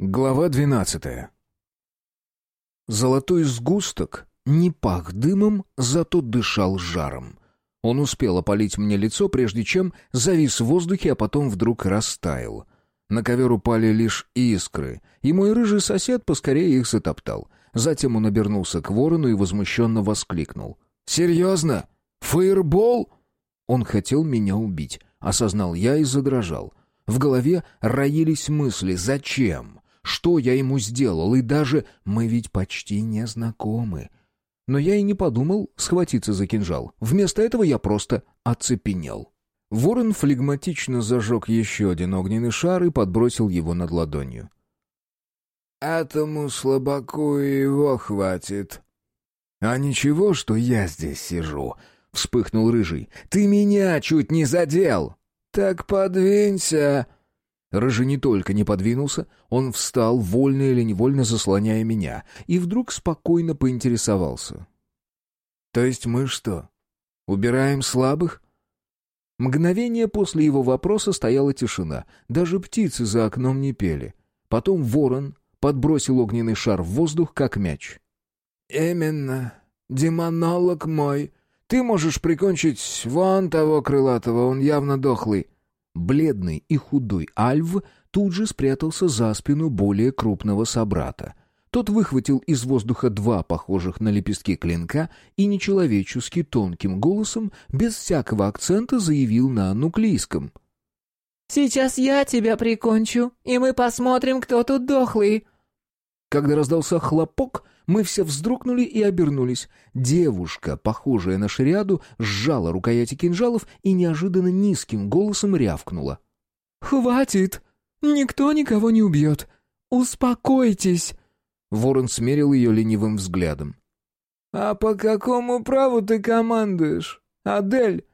Глава двенадцатая. Золотой сгусток не пах дымом, зато дышал жаром. Он успел опалить мне лицо, прежде чем завис в воздухе, а потом вдруг растаял. На ковер упали лишь искры, и мой рыжий сосед поскорее их затоптал. Затем он обернулся к ворону и возмущенно воскликнул. «Серьезно? Фаербол?» Он хотел меня убить, осознал я и задрожал. В голове роились мысли «Зачем?» Что я ему сделал, и даже мы ведь почти не знакомы. Но я и не подумал схватиться за кинжал. Вместо этого я просто оцепенел. Ворон флегматично зажег еще один огненный шар и подбросил его над ладонью. «Этому слабаку его хватит». «А ничего, что я здесь сижу», — вспыхнул Рыжий. «Ты меня чуть не задел!» «Так подвинься!» Рыжий не только не подвинулся, он встал, вольно или невольно заслоняя меня, и вдруг спокойно поинтересовался. «То есть мы что, убираем слабых?» Мгновение после его вопроса стояла тишина, даже птицы за окном не пели. Потом ворон подбросил огненный шар в воздух, как мяч. «Именно, демонолог мой. Ты можешь прикончить вон того крылатого, он явно дохлый». Бледный и худой Альв тут же спрятался за спину более крупного собрата. Тот выхватил из воздуха два похожих на лепестки клинка и нечеловечески тонким голосом, без всякого акцента, заявил на нуклийском. «Сейчас я тебя прикончу, и мы посмотрим, кто тут дохлый». Когда раздался хлопок, мы все вздрогнули и обернулись. Девушка, похожая на шариаду, сжала рукояти кинжалов и неожиданно низким голосом рявкнула. «Хватит! Никто никого не убьет! Успокойтесь!» Ворон смерил ее ленивым взглядом. «А по какому праву ты командуешь, Адель?»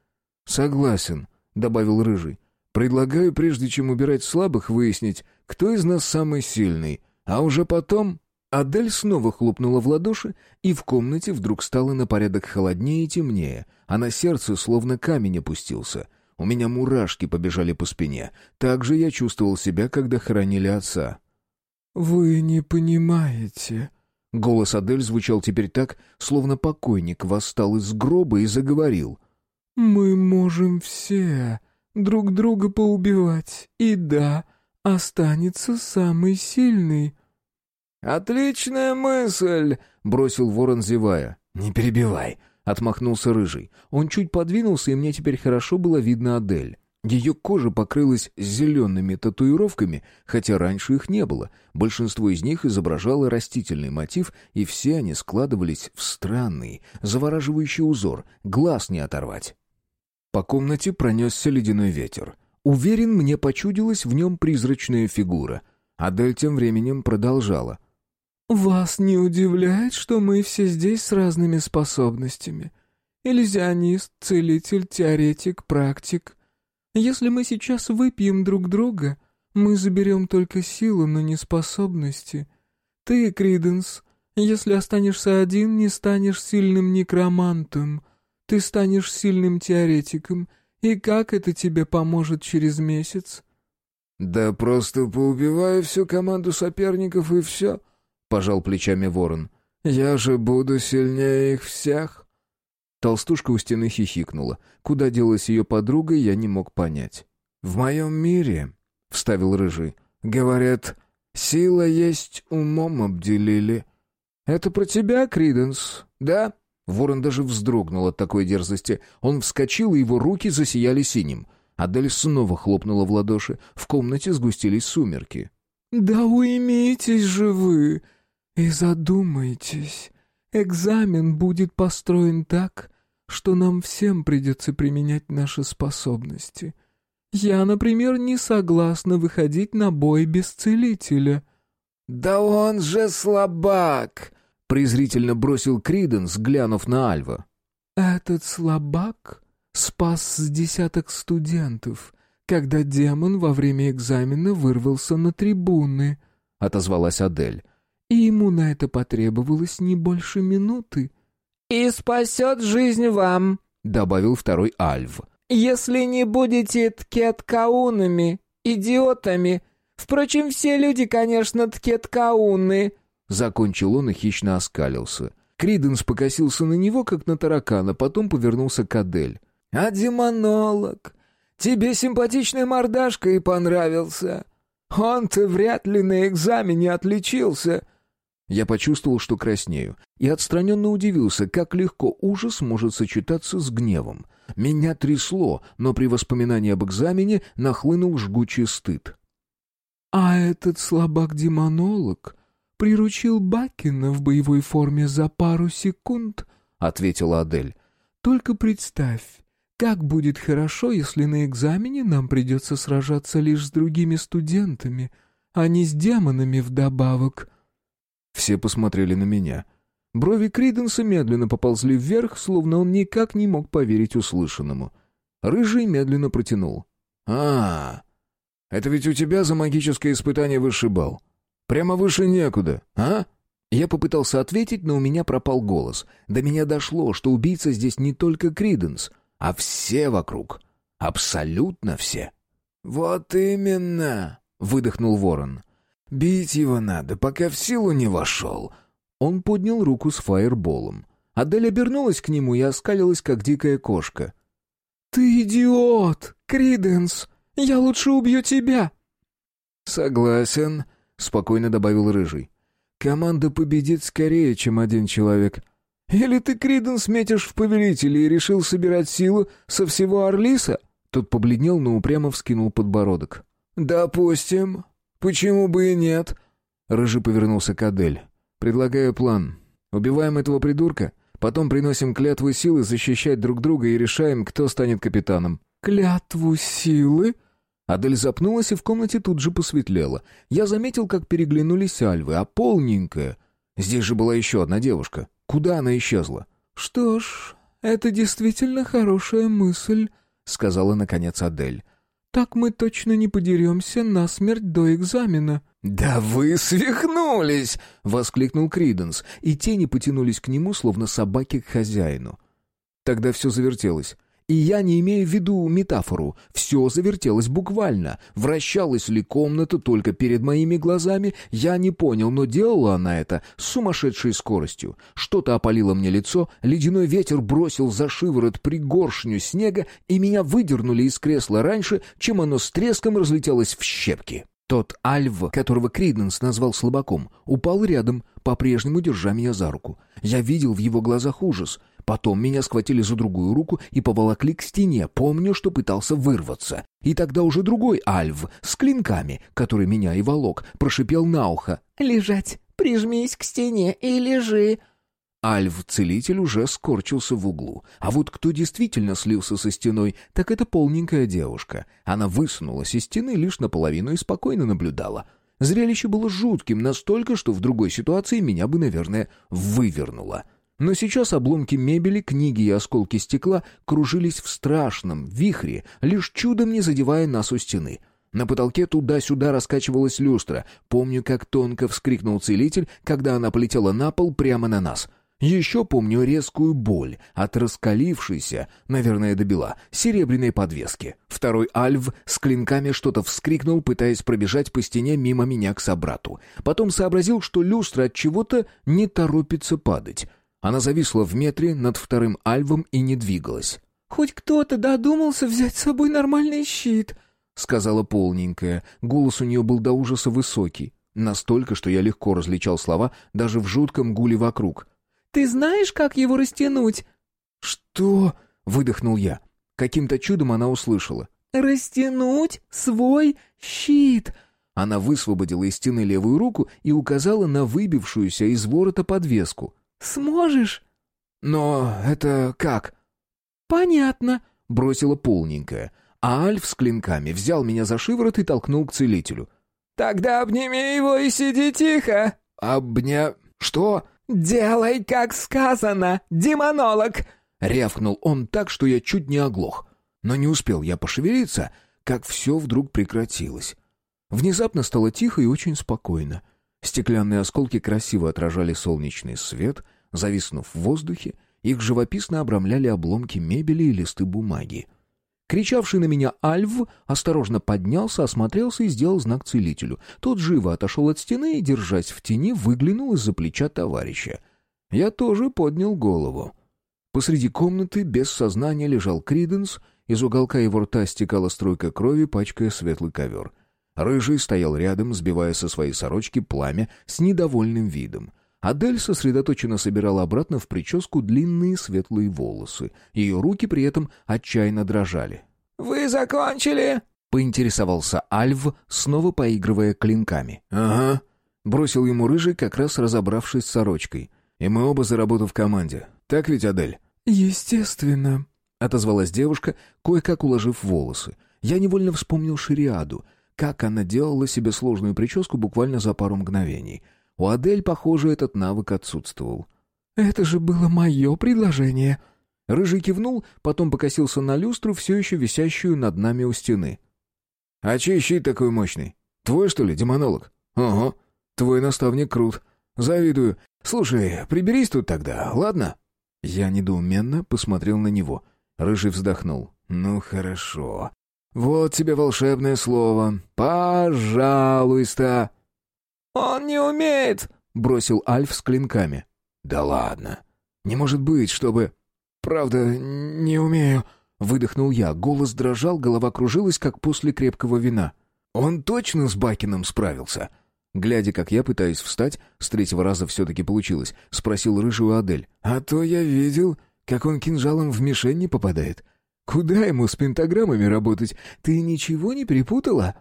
«Согласен», — добавил Рыжий. «Предлагаю, прежде чем убирать слабых, выяснить, кто из нас самый сильный, а уже потом Адель снова хлопнула в ладоши, и в комнате вдруг стало на порядок холоднее и темнее, а на сердце словно камень опустился. У меня мурашки побежали по спине. Так же я чувствовал себя, когда хоронили отца. «Вы не понимаете...» Голос Адель звучал теперь так, словно покойник восстал из гроба и заговорил. «Мы можем все друг друга поубивать, и да, останется самый сильный». «Отличная мысль!» — бросил ворон, зевая. «Не перебивай!» — отмахнулся рыжий. Он чуть подвинулся, и мне теперь хорошо было видно Адель. Ее кожа покрылась зелеными татуировками, хотя раньше их не было. Большинство из них изображало растительный мотив, и все они складывались в странный, завораживающий узор, глаз не оторвать. По комнате пронесся ледяной ветер. Уверен, мне почудилась в нем призрачная фигура. Адель тем временем продолжала. «Вас не удивляет, что мы все здесь с разными способностями? Иллюзионист, целитель, теоретик, практик. Если мы сейчас выпьем друг друга, мы заберем только силу, но не способности. Ты, Криденс, если останешься один, не станешь сильным некромантом. Ты станешь сильным теоретиком. И как это тебе поможет через месяц?» «Да просто поубиваю всю команду соперников и все», — пожал плечами ворон. «Я же буду сильнее их всех». Толстушка у стены хихикнула. Куда делась ее подруга, я не мог понять. «В моем мире», — вставил Рыжий, — «говорят, сила есть умом обделили». «Это про тебя, Криденс, да?» Ворон даже вздрогнул от такой дерзости. Он вскочил, и его руки засияли синим. Адель снова хлопнула в ладоши. В комнате сгустились сумерки. «Да уймитесь же вы!» И задумайтесь, экзамен будет построен так, что нам всем придется применять наши способности. Я, например, не согласна выходить на бой без целителя». «Да он же слабак!» — презрительно бросил Криденс, глянув на Альва. «Этот слабак спас с десяток студентов, когда демон во время экзамена вырвался на трибуны», — отозвалась Адель и ему на это потребовалось не больше минуты. «И спасет жизнь вам», — добавил второй Альв. «Если не будете ткеткаунами, идиотами, Впрочем, все люди, конечно, ткеткауны». Закончил он и хищно оскалился. Криденс покосился на него, как на таракана, потом повернулся к Адель. «А демонолог? Тебе симпатичная мордашка и понравился. Он-то вряд ли на экзамене отличился». Я почувствовал, что краснею, и отстраненно удивился, как легко ужас может сочетаться с гневом. Меня трясло, но при воспоминании об экзамене нахлынул жгучий стыд. «А этот слабак-демонолог приручил Бакина в боевой форме за пару секунд», — ответила Адель. «Только представь, как будет хорошо, если на экзамене нам придется сражаться лишь с другими студентами, а не с демонами вдобавок». Все посмотрели на меня. Брови Криденса медленно поползли вверх, словно он никак не мог поверить услышанному. Рыжий медленно протянул. «А, это ведь у тебя за магическое испытание высший балл. Прямо выше некуда, а?» Я попытался ответить, но у меня пропал голос. До меня дошло, что убийца здесь не только Криденс, а все вокруг. Абсолютно все. «Вот именно», — выдохнул ворон. «Бить его надо, пока в силу не вошел». Он поднял руку с фаерболом. Адель обернулась к нему и оскалилась, как дикая кошка. «Ты идиот, Криденс! Я лучше убью тебя!» «Согласен», — спокойно добавил Рыжий. «Команда победит скорее, чем один человек. Или ты, Криденс, метишь в повелители и решил собирать силу со всего Орлиса?» Тот побледнел, но упрямо вскинул подбородок. «Допустим. Почему бы и нет?» Рыжий повернулся к Адель. «Предлагаю план. Убиваем этого придурка, потом приносим клятву силы защищать друг друга и решаем, кто станет капитаном». «Клятву силы?» Адель запнулась, и в комнате тут же посветлело. Я заметил, как переглянулись альвы, а полненькая... Здесь же была еще одна девушка. Куда она исчезла? «Что ж, это действительно хорошая мысль», — сказала наконец Адель. «Так мы точно не подеремся насмерть до экзамена». «Да вы свихнулись!» — воскликнул Криденс, и тени потянулись к нему, словно собаки к хозяину. Тогда все завертелось. И я не имею в виду метафору. Все завертелось буквально. Вращалась ли комната только перед моими глазами, я не понял, но делала она это с сумасшедшей скоростью. Что-то опалило мне лицо, ледяной ветер бросил за шиворот пригоршню снега, и меня выдернули из кресла раньше, чем оно с треском разлетелось в щепки. Тот Альв, которого Криденс назвал слабаком, упал рядом, по-прежнему держа меня за руку. Я видел в его глазах ужас — Потом меня схватили за другую руку и поволокли к стене, помню, что пытался вырваться. И тогда уже другой Альв с клинками, который меня и волок, прошипел на ухо. «Лежать, прижмись к стене и лежи». Альв-целитель уже скорчился в углу. А вот кто действительно слился со стеной, так это полненькая девушка. Она высунулась из стены лишь наполовину и спокойно наблюдала. Зрелище было жутким настолько, что в другой ситуации меня бы, наверное, вывернуло. Но сейчас обломки мебели, книги и осколки стекла кружились в страшном вихре, лишь чудом не задевая нас у стены. На потолке туда-сюда раскачивалась люстра. Помню, как тонко вскрикнул целитель, когда она полетела на пол прямо на нас. Еще помню резкую боль от раскалившейся, наверное, до бела, серебряной подвески. Второй альв с клинками что-то вскрикнул, пытаясь пробежать по стене мимо меня к собрату. Потом сообразил, что люстра от чего-то не торопится падать. Она зависла в метре над вторым альвом и не двигалась. «Хоть кто-то додумался взять с собой нормальный щит», — сказала полненькая. Голос у нее был до ужаса высокий. Настолько, что я легко различал слова даже в жутком гуле вокруг. «Ты знаешь, как его растянуть?» «Что?» — выдохнул я. Каким-то чудом она услышала. «Растянуть свой щит!» Она высвободила из стены левую руку и указала на выбившуюся из ворота подвеску. Сможешь?» «Но это как?» «Понятно», — бросила полненькая. А Альф с клинками взял меня за шиворот и толкнул к целителю. «Тогда обними его и сиди тихо!» «Обня... что?» «Делай, как сказано, демонолог!» Рявкнул он так, что я чуть не оглох. Но не успел я пошевелиться, как все вдруг прекратилось. Внезапно стало тихо и очень спокойно. Стеклянные осколки красиво отражали солнечный свет, зависнув в воздухе, их живописно обрамляли обломки мебели и листы бумаги. Кричавший на меня Альв осторожно поднялся, осмотрелся и сделал знак целителю. Тот живо отошел от стены и, держась в тени, выглянул из-за плеча товарища. Я тоже поднял голову. Посреди комнаты без сознания лежал Криденс, из уголка его рта стекала струйка крови, пачкая светлый ковер. Рыжий стоял рядом, сбивая со своей сорочки пламя с недовольным видом. Адель сосредоточенно собирала обратно в прическу длинные светлые волосы. Ее руки при этом отчаянно дрожали. «Вы закончили?» — поинтересовался Альв, снова поигрывая клинками. «Ага», — бросил ему рыжий, как раз разобравшись с сорочкой. «И мы оба за работу в команде. Так ведь, Адель?» «Естественно», — отозвалась девушка, кое-как уложив волосы. Я невольно вспомнил Шириаду, как она делала себе сложную прическу буквально за пару мгновений — у Адель, похоже, этот навык отсутствовал. «Это же было мое предложение». Рыжий кивнул, потом покосился на люстру, все еще висящую над нами у стены. «А чей щит такой мощный? Твой, что ли, демонолог?» «Ого, твой наставник крут. Завидую. Слушай, приберись тут тогда, ладно?» Я недоуменно посмотрел на него. Рыжий вздохнул. «Ну, хорошо. Вот тебе волшебное слово. Пожалуйста». «Он не умеет!» — бросил Альф с клинками. «Да ладно. Не может быть, чтобы...» «Правда, не умею», — выдохнул я. Голос дрожал, голова кружилась, как после крепкого вина. «Он точно с Бакином справился?» Глядя, как я пытаюсь встать, с третьего раза все-таки получилось, спросил рыжую Адель. «А то я видел, как он кинжалом в мишень не попадает. Куда ему с пентаграммами работать? Ты ничего не перепутала?»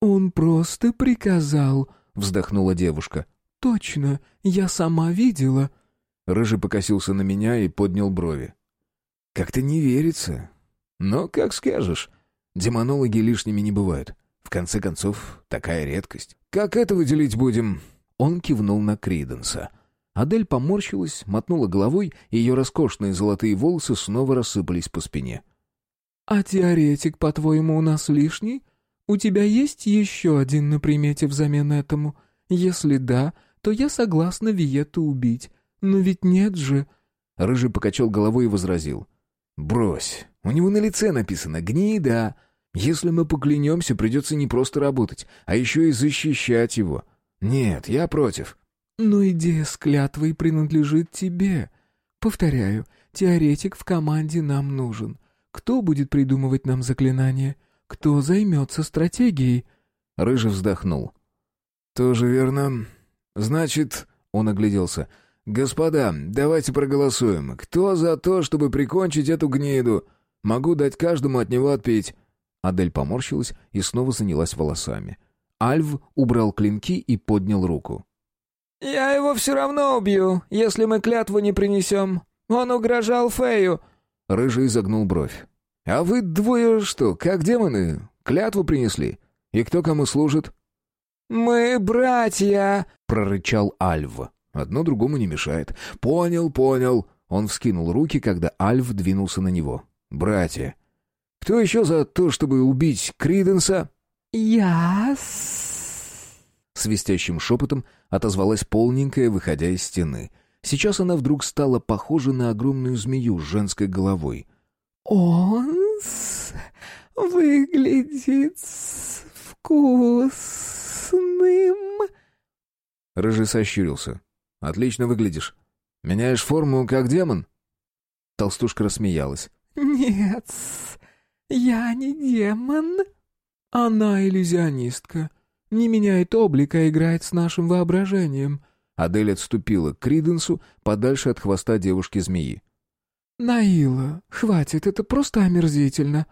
«Он просто приказал», — вздохнула девушка. «Точно, я сама видела». Рыжий покосился на меня и поднял брови. «Как-то не верится. Но как скажешь. Демонологи лишними не бывают. В конце концов, такая редкость. Как это выделить будем?» Он кивнул на Криденса. Адель поморщилась, мотнула головой, и ее роскошные золотые волосы снова рассыпались по спине. «А теоретик, по-твоему, у нас лишний?» «У тебя есть еще один на примете взамен этому? Если да, то я согласна Виету убить. Но ведь нет же...» Рыжий покачал головой и возразил. «Брось, у него на лице написано «гнида». Если мы поклянемся, придется не просто работать, а еще и защищать его. Нет, я против». «Но идея с клятвой принадлежит тебе. Повторяю, теоретик в команде нам нужен. Кто будет придумывать нам заклинания? Кто займется стратегией?» Рыжий вздохнул. «Тоже верно. Значит...» — он огляделся. «Господа, давайте проголосуем. Кто за то, чтобы прикончить эту гниду? Могу дать каждому от него отпить». Адель поморщилась и снова занялась волосами. Альв убрал клинки и поднял руку. «Я его все равно убью, если мы клятву не принесем. Он угрожал Фею». Рыжий загнул бровь. «А вы двое что, как демоны? Клятву принесли? И кто кому служит?» «Мы братья!» — прорычал Альв. «Одно другому не мешает. Понял, понял!» Он вскинул руки, когда Альв двинулся на него. «Братья! Кто еще за то, чтобы убить Криденса?» «Я...» Свистящим шепотом отозвалась полненькая, выходя из стены. Сейчас она вдруг стала похожа на огромную змею с женской головой. «Он выглядит вкусным». Рыжий сощурился. «Отлично выглядишь. Меняешь форму, как демон?» Толстушка рассмеялась. «Нет, я не демон. Она иллюзионистка. Не меняет облика, а играет с нашим воображением». Адель отступила к Криденсу подальше от хвоста девушки-змеи. «Наила, хватит, это просто омерзительно».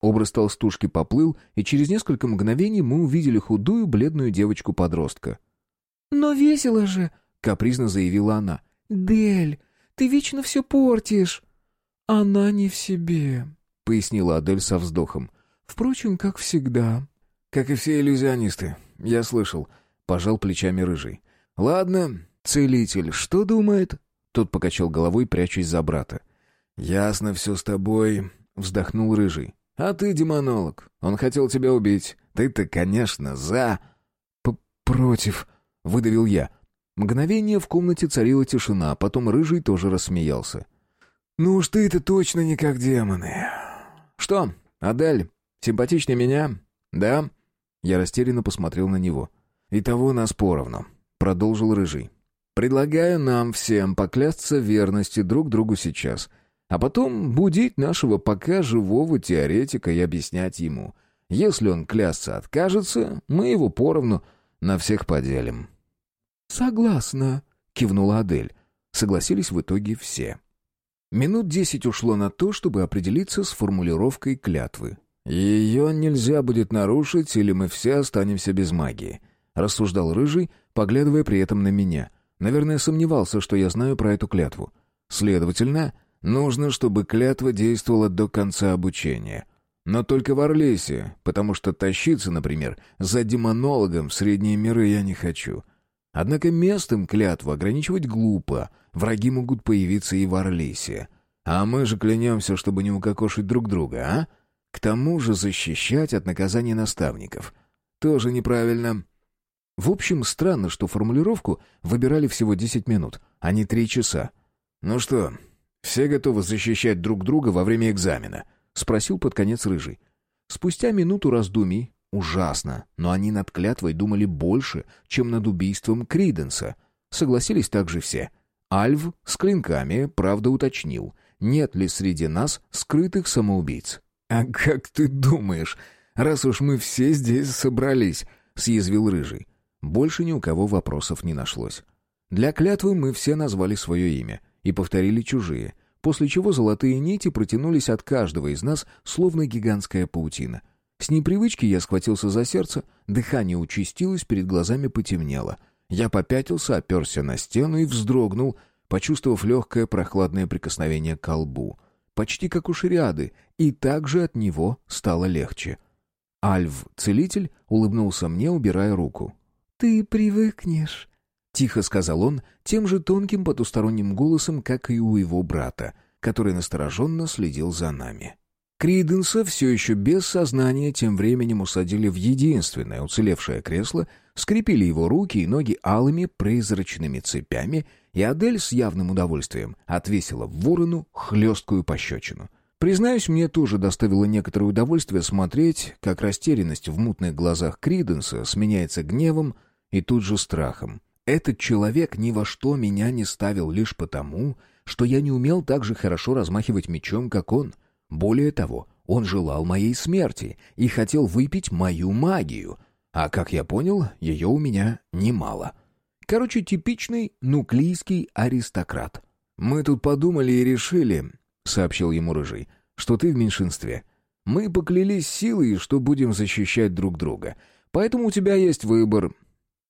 Образ толстушки поплыл, и через несколько мгновений мы увидели худую, бледную девочку-подростка. «Но весело же», — капризно заявила она. «Дель, ты вечно все портишь». «Она не в себе», — пояснила Адель со вздохом. «Впрочем, как всегда». «Как и все иллюзионисты, я слышал», — пожал плечами рыжий. «Ладно, целитель, что думает?» Тот покачал головой, прячась за брата. «Ясно все с тобой», — вздохнул Рыжий. «А ты демонолог. Он хотел тебя убить. Ты-то, конечно, за...» П «Против», — выдавил я. Мгновение в комнате царила тишина, а потом Рыжий тоже рассмеялся. «Ну уж ты-то точно не как демоны. Что, Адель, симпатичнее меня? Да?» Я растерянно посмотрел на него. «Итого нас поровну», — продолжил Рыжий. «Предлагаю нам всем поклясться верности друг другу сейчас, а потом будить нашего пока живого теоретика и объяснять ему. Если он клясться откажется, мы его поровну на всех поделим». «Согласна», — кивнула Адель. Согласились в итоге все. Минут десять ушло на то, чтобы определиться с формулировкой клятвы. «Ее нельзя будет нарушить, или мы все останемся без магии», — рассуждал Рыжий, поглядывая при этом на меня. Наверное, сомневался, что я знаю про эту клятву. Следовательно, нужно, чтобы клятва действовала до конца обучения. Но только в Орлесе, потому что тащиться, например, за демонологом в средние миры я не хочу. Однако местом клятву ограничивать глупо, враги могут появиться и в Орлесе. А мы же клянемся, чтобы не укокошить друг друга, а? К тому же защищать от наказания наставников. Тоже неправильно. В общем, странно, что формулировку выбирали всего 10 минут, а не 3 часа. «Ну что, все готовы защищать друг друга во время экзамена?» — спросил под конец Рыжий. Спустя минуту раздумий, ужасно, но они над клятвой думали больше, чем над убийством Криденса. Согласились также все. Альв с клинками, правда, уточнил, нет ли среди нас скрытых самоубийц. «А как ты думаешь, раз уж мы все здесь собрались?» — съязвил Рыжий. Больше ни у кого вопросов не нашлось. Для клятвы мы все назвали свое имя и повторили чужие, после чего золотые нити протянулись от каждого из нас, словно гигантская паутина. С непривычки я схватился за сердце, дыхание участилось, перед глазами потемнело. Я попятился, оперся на стену и вздрогнул, почувствовав легкое прохладное прикосновение к колбу — почти как у шариады, и также от него стало легче. Альв-целитель улыбнулся мне, убирая руку. «Ты привыкнешь», — тихо сказал он, тем же тонким потусторонним голосом, как и у его брата, который настороженно следил за нами. Криденса все еще без сознания тем временем усадили в единственное уцелевшее кресло, скрепили его руки и ноги алыми призрачными цепями — и Адель с явным удовольствием отвесила ворону хлесткую пощечину. Признаюсь, мне тоже доставило некоторое удовольствие смотреть, как растерянность в мутных глазах Криденса сменяется гневом и тут же страхом. Этот человек ни во что меня не ставил лишь потому, что я не умел так же хорошо размахивать мечом, как он. Более того, он желал моей смерти и хотел выпить мою магию, а, как я понял, ее у меня немало. Короче, типичный нуклийский аристократ. «Мы тут подумали и решили», — сообщил ему Рыжий, — «что ты в меньшинстве. Мы поклялись силой, что будем защищать друг друга. Поэтому у тебя есть выбор».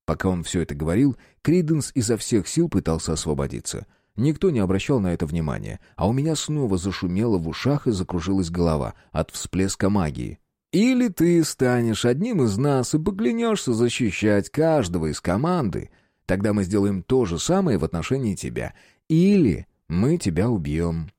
Пока он все это говорил, Криденс изо всех сил пытался освободиться. Никто не обращал на это внимания, а у меня снова зашумело в ушах и закружилась голова от всплеска магии. «Или ты станешь одним из нас и поклянешься защищать каждого из команды», Тогда мы сделаем то же самое в отношении тебя. Или мы тебя убьем».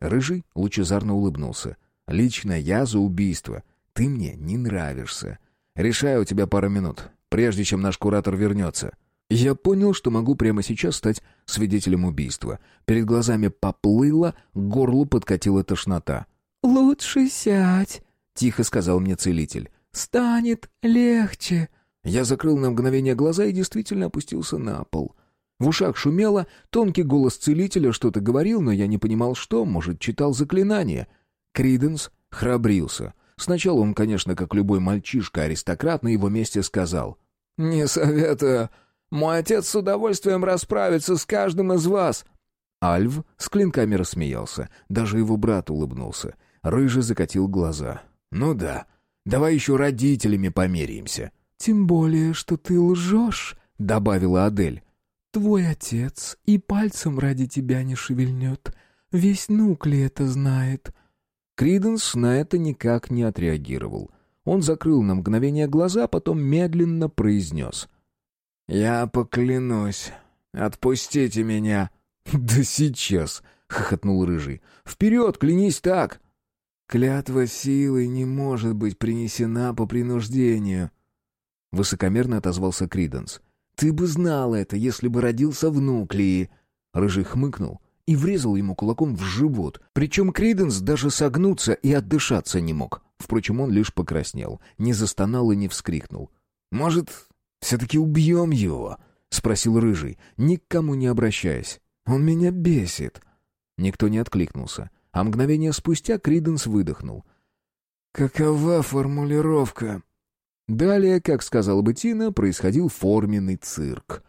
Рыжий лучезарно улыбнулся. «Лично я за убийство. Ты мне не нравишься. Решаю у тебя пару минут, прежде чем наш куратор вернется». Я понял, что могу прямо сейчас стать свидетелем убийства. Перед глазами поплыло, к горлу подкатила тошнота. «Лучше сядь», — тихо сказал мне целитель. «Станет легче». Я закрыл на мгновение глаза и действительно опустился на пол. В ушах шумело, тонкий голос целителя что-то говорил, но я не понимал, что, может, читал заклинание. Криденс храбрился. Сначала он, конечно, как любой мальчишка-аристократ, на его месте сказал. «Не советую. Мой отец с удовольствием расправится с каждым из вас». Альв с клинками рассмеялся. Даже его брат улыбнулся. Рыжий закатил глаза. «Ну да, давай еще родителями померяемся». «Тем более, что ты лжешь», — добавила Адель. «Твой отец и пальцем ради тебя не шевельнет. Весь нуклей это знает». Криденс на это никак не отреагировал. Он закрыл на мгновение глаза, потом медленно произнес. «Я поклянусь. Отпустите меня». «Да сейчас!» — хохотнул Рыжий. «Вперед, клянись так!» «Клятва силы не может быть принесена по принуждению», Высокомерно отозвался Криденс. «Ты бы знал это, если бы родился в Нуклеи!» Рыжий хмыкнул и врезал ему кулаком в живот. Причем Криденс даже согнуться и отдышаться не мог. Впрочем, он лишь покраснел, не застонал и не вскрикнул. «Может, все-таки убьем его?» — спросил Рыжий, никому не обращаясь. «Он меня бесит». Никто не откликнулся, а мгновение спустя Криденс выдохнул. «Какова формулировка?» Далее, как сказала бы Тина, происходил форменный цирк.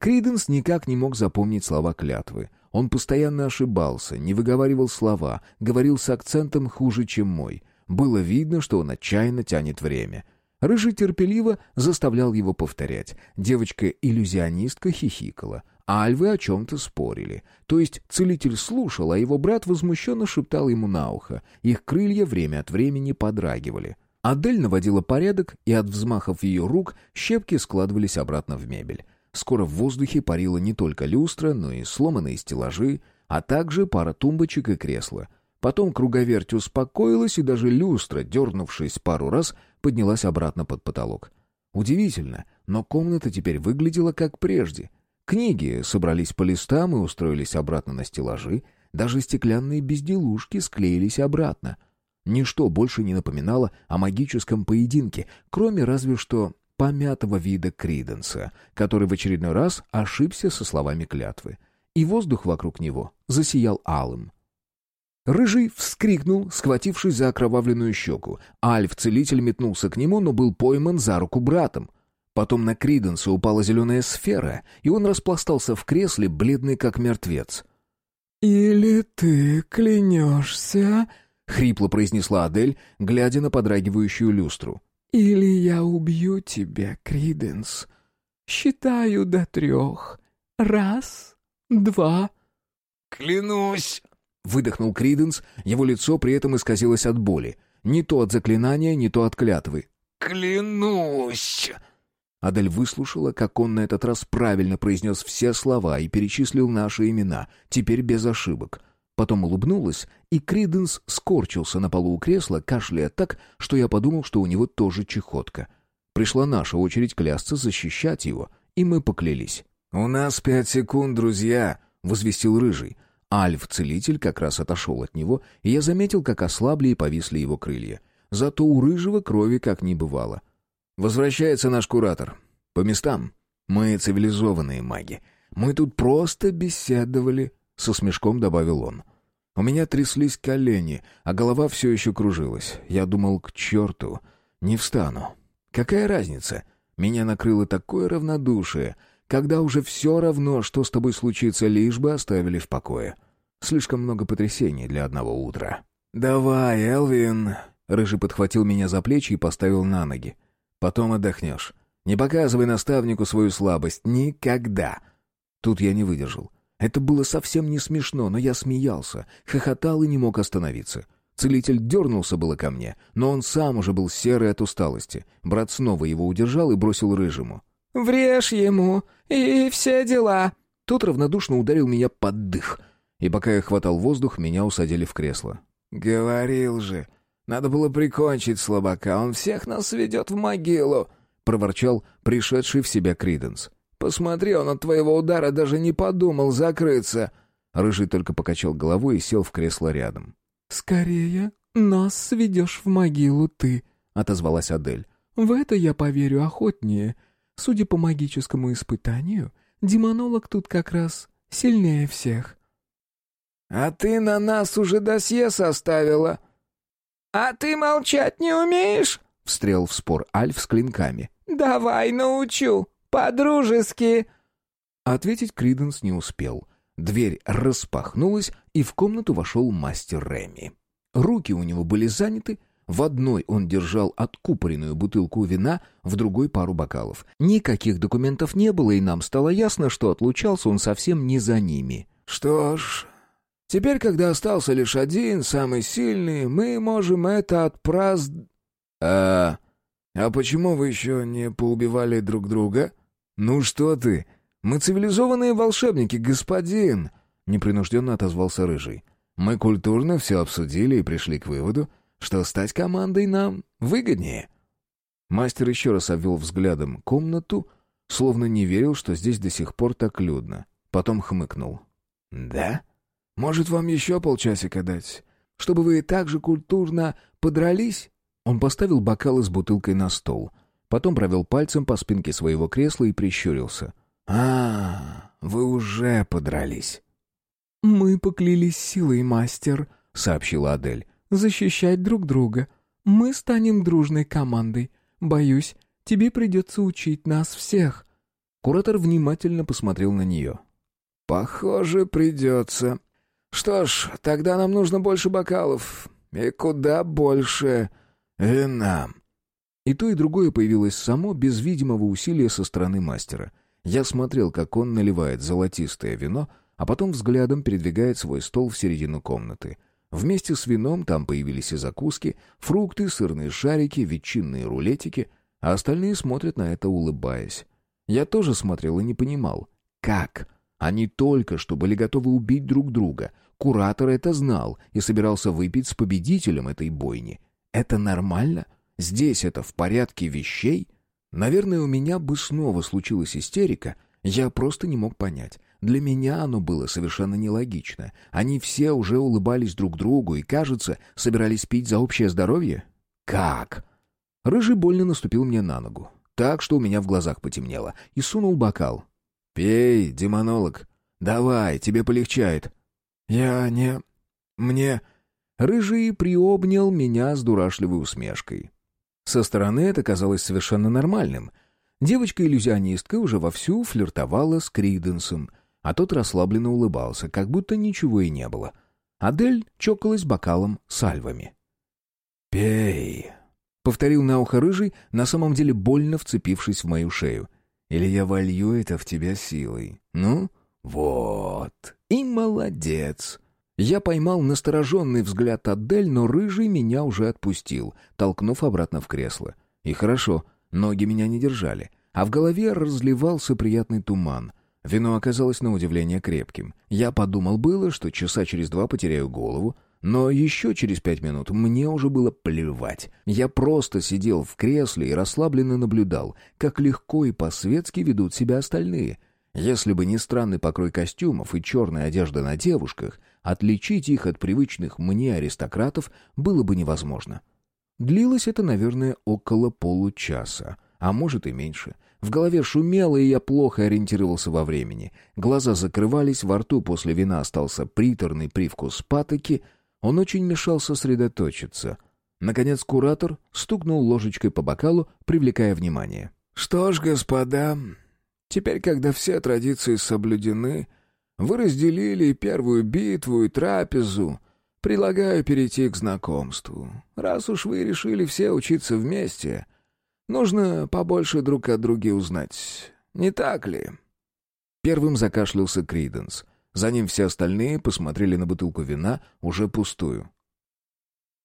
Криденс никак не мог запомнить слова клятвы. Он постоянно ошибался, не выговаривал слова, говорил с акцентом хуже, чем мой. Было видно, что он отчаянно тянет время. Рыжий терпеливо заставлял его повторять. Девочка-иллюзионистка хихикала. А альвы о чем-то спорили. То есть целитель слушал, а его брат возмущенно шептал ему на ухо. Их крылья время от времени подрагивали. Адель наводила порядок, и от взмахов ее рук щепки складывались обратно в мебель. Скоро в воздухе парила не только люстра, но и сломанные стеллажи, а также пара тумбочек и кресла. Потом круговерть успокоилась, и даже люстра, дернувшись пару раз, поднялась обратно под потолок. Удивительно, но комната теперь выглядела как прежде. Книги собрались по листам и устроились обратно на стеллажи, даже стеклянные безделушки склеились обратно. Ничто больше не напоминало о магическом поединке, кроме разве что помятого вида Криденса, который в очередной раз ошибся со словами клятвы. И воздух вокруг него засиял алым. Рыжий вскрикнул, схватившись за окровавленную щеку. Альф-целитель метнулся к нему, но был пойман за руку братом. Потом на Криденса упала зеленая сфера, и он распластался в кресле, бледный как мертвец. «Или ты клянешься?» — хрипло произнесла Адель, глядя на подрагивающую люстру. «Или я убью тебя, Криденс. Считаю до трех. Раз, два...» «Клянусь!» — выдохнул Криденс, его лицо при этом исказилось от боли. Не то от заклинания, не то от клятвы. «Клянусь!» Адель выслушала, как он на этот раз правильно произнес все слова и перечислил наши имена, теперь без ошибок. Потом улыбнулась, и Криденс скорчился на полу у кресла, кашляя так, что я подумал, что у него тоже чехотка. Пришла наша очередь клясться защищать его, и мы поклялись. «У нас пять секунд, друзья!» — возвестил Рыжий. Альф-целитель как раз отошел от него, и я заметил, как ослабли и повисли его крылья. Зато у Рыжего крови как не бывало. «Возвращается наш куратор. По местам. Мы цивилизованные маги. Мы тут просто беседовали — со смешком добавил он. У меня тряслись колени, а голова все еще кружилась. Я думал, к черту, не встану. Какая разница? Меня накрыло такое равнодушие, когда уже все равно, что с тобой случится, лишь бы оставили в покое. Слишком много потрясений для одного утра. «Давай, Элвин!» Рыжий подхватил меня за плечи и поставил на ноги. «Потом отдохнешь. Не показывай наставнику свою слабость. Никогда!» Тут я не выдержал. Это было совсем не смешно, но я смеялся, хохотал и не мог остановиться. Целитель дернулся было ко мне, но он сам уже был серый от усталости. Брат снова его удержал и бросил рыжему. «Врежь ему, и все дела». Тот равнодушно ударил меня под дых, и пока я хватал воздух, меня усадили в кресло. «Говорил же, надо было прикончить слабака, он всех нас ведет в могилу», — проворчал пришедший в себя Криденс. Посмотри, он от твоего удара даже не подумал закрыться!» Рыжий только покачал головой и сел в кресло рядом. «Скорее нас сведешь в могилу ты», — отозвалась Адель. «В это я поверю охотнее. Судя по магическому испытанию, демонолог тут как раз сильнее всех». «А ты на нас уже досье составила?» «А ты молчать не умеешь?» — встрял в спор Альф с клинками. «Давай научу!» По-дружески!» Ответить Криденс не успел. Дверь распахнулась, и в комнату вошел мастер Реми. Руки у него были заняты, в одной он держал откупоренную бутылку вина, в другой пару бокалов. Никаких документов не было, и нам стало ясно, что отлучался он совсем не за ними. «Что ж, теперь, когда остался лишь один, самый сильный, мы можем это отпразд...» «А «А почему вы еще не поубивали друг друга?» «Ну что ты? Мы цивилизованные волшебники, господин!» Непринужденно отозвался Рыжий. «Мы культурно все обсудили и пришли к выводу, что стать командой нам выгоднее». Мастер еще раз обвел взглядом комнату, словно не верил, что здесь до сих пор так людно. Потом хмыкнул. «Да? Может, вам еще полчасика дать, чтобы вы так же культурно подрались?» Он поставил бокалы с бутылкой на стол, потом провел пальцем по спинке своего кресла и прищурился. «А, вы уже подрались». «Мы поклялись силой, мастер», — сообщила Адель, — «защищать друг друга. Мы станем дружной командой. Боюсь, тебе придется учить нас всех». Куратор внимательно посмотрел на нее. «Похоже, придется. Что ж, тогда нам нужно больше бокалов. И куда больше вина». И то, и другое появилось само, без видимого усилия со стороны мастера. Я смотрел, как он наливает золотистое вино, а потом взглядом передвигает свой стол в середину комнаты. Вместе с вином там появились и закуски, фрукты, сырные шарики, ветчинные рулетики, а остальные смотрят на это, улыбаясь. Я тоже смотрел и не понимал, как? Они только что были готовы убить друг друга. Куратор это знал и собирался выпить с победителем этой бойни. Это нормально? Здесь это в порядке вещей? Наверное, у меня бы снова случилась истерика, я просто не мог понять. Для меня оно было совершенно нелогично. Они все уже улыбались друг другу и, кажется, собирались пить за общее здоровье. Как? Рыжий больно наступил мне на ногу, так что у меня в глазах потемнело, и сунул бокал. «Пей, демонолог. Давай, тебе полегчает». «Я не... мне...» Рыжий приобнял меня с дурашливой усмешкой. Со стороны это казалось совершенно нормальным. Девочка-иллюзионистка уже вовсю флиртовала с Криденсом — а тот расслабленно улыбался, как будто ничего и не было. Адель чокалась бокалом с альвами. «Пей», — повторил на ухо рыжий, на самом деле больно вцепившись в мою шею. «Или я волью это в тебя силой. Ну, вот. И молодец». Я поймал настороженный взгляд Адель, но рыжий меня уже отпустил, толкнув обратно в кресло. И хорошо, ноги меня не держали, а в голове разливался приятный туман — Вино оказалось на удивление крепким. Я подумал было, что часа через два потеряю голову, но еще через пять минут мне уже было плевать. Я просто сидел в кресле и расслабленно наблюдал, как легко и по-светски ведут себя остальные. Если бы не странный покрой костюмов и черная одежда на девушках, отличить их от привычных мне аристократов было бы невозможно. Длилось это, наверное, около получаса, а может и меньше — в голове шумело, и я плохо ориентировался во времени. Глаза закрывались, во рту после вина остался приторный привкус патоки. Он очень мешал сосредоточиться. Наконец куратор стукнул ложечкой по бокалу, привлекая внимание. «Что ж, господа, теперь, когда все традиции соблюдены, вы разделили первую битву и трапезу, предлагаю перейти к знакомству. Раз уж вы решили все учиться вместе...» Нужно побольше друг о друге узнать, не так ли?» Первым закашлялся Криденс. За ним все остальные посмотрели на бутылку вина, уже пустую.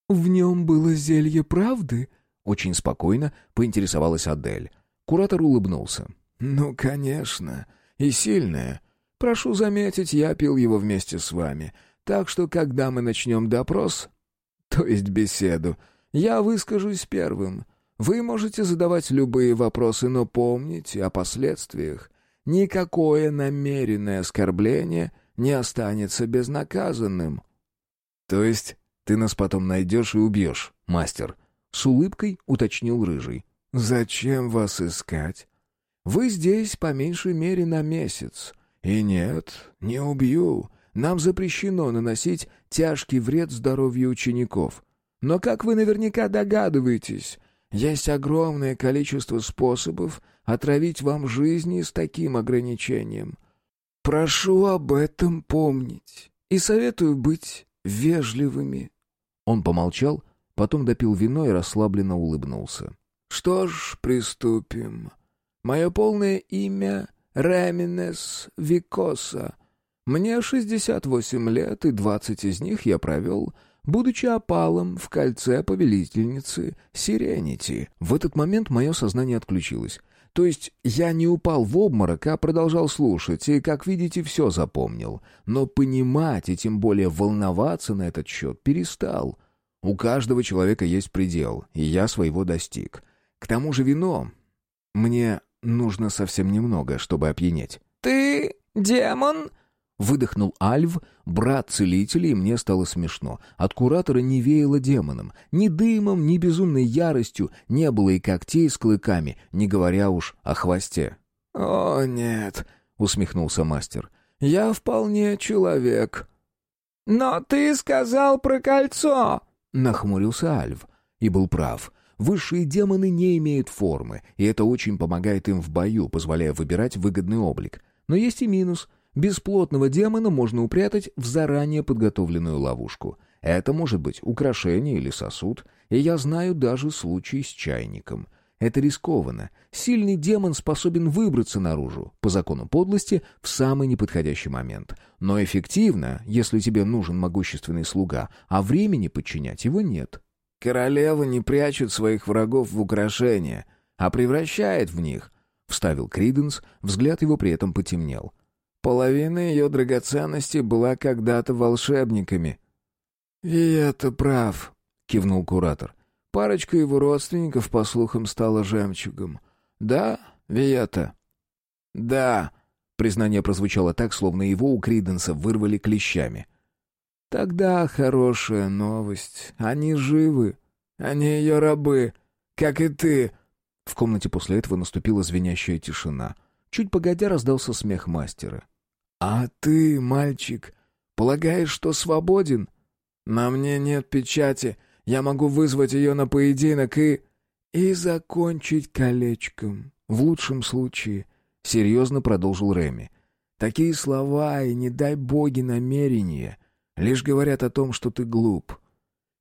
«В нем было зелье правды?» Очень спокойно поинтересовалась Адель. Куратор улыбнулся. «Ну, конечно. И сильное. Прошу заметить, я пил его вместе с вами. Так что, когда мы начнем допрос, то есть беседу, я выскажусь первым. Вы можете задавать любые вопросы, но помните о последствиях. Никакое намеренное оскорбление не останется безнаказанным». «То есть ты нас потом найдешь и убьешь, мастер?» — с улыбкой уточнил Рыжий. «Зачем вас искать? Вы здесь по меньшей мере на месяц. И нет, не убью. Нам запрещено наносить тяжкий вред здоровью учеников. Но, как вы наверняка догадываетесь, есть огромное количество способов отравить вам жизни с таким ограничением. Прошу об этом помнить и советую быть вежливыми». Он помолчал, потом допил вино и расслабленно улыбнулся. «Что ж, приступим. Мое полное имя — Реминес Викоса. Мне шестьдесят восемь лет, и двадцать из них я провел будучи опалом в кольце повелительницы Сиренити. В этот момент мое сознание отключилось. То есть я не упал в обморок, а продолжал слушать, и, как видите, все запомнил. Но понимать и тем более волноваться на этот счет перестал. У каждого человека есть предел, и я своего достиг. К тому же вино... Мне нужно совсем немного, чтобы опьянеть. «Ты демон?» Выдохнул Альв, брат целителя, и мне стало смешно. От куратора не веяло демоном. Ни дымом, ни безумной яростью не было и когтей с клыками, не говоря уж о хвосте. «О, нет», — усмехнулся мастер. «Я вполне человек». «Но ты сказал про кольцо!» — нахмурился Альв. И был прав. Высшие демоны не имеют формы, и это очень помогает им в бою, позволяя выбирать выгодный облик. Но есть и минус — Бесплотного демона можно упрятать в заранее подготовленную ловушку. Это может быть украшение или сосуд, и я знаю даже случай с чайником. Это рискованно. Сильный демон способен выбраться наружу, по закону подлости, в самый неподходящий момент. Но эффективно, если тебе нужен могущественный слуга, а времени подчинять его нет. «Королева не прячет своих врагов в украшения, а превращает в них», — вставил Криденс, взгляд его при этом потемнел. Половина ее драгоценностей была когда-то волшебниками. «И это прав», — кивнул куратор. «Парочка его родственников, по слухам, стала жемчугом. Да, Виета?» «Да», — признание прозвучало так, словно его у Криденса вырвали клещами. «Тогда хорошая новость. Они живы. Они ее рабы, как и ты». В комнате после этого наступила звенящая тишина. Чуть погодя раздался смех мастера. «А ты, мальчик, полагаешь, что свободен? На мне нет печати. Я могу вызвать ее на поединок и... и закончить колечком. В лучшем случае», — серьезно продолжил Реми. «Такие слова и, не дай боги, намерения лишь говорят о том, что ты глуп.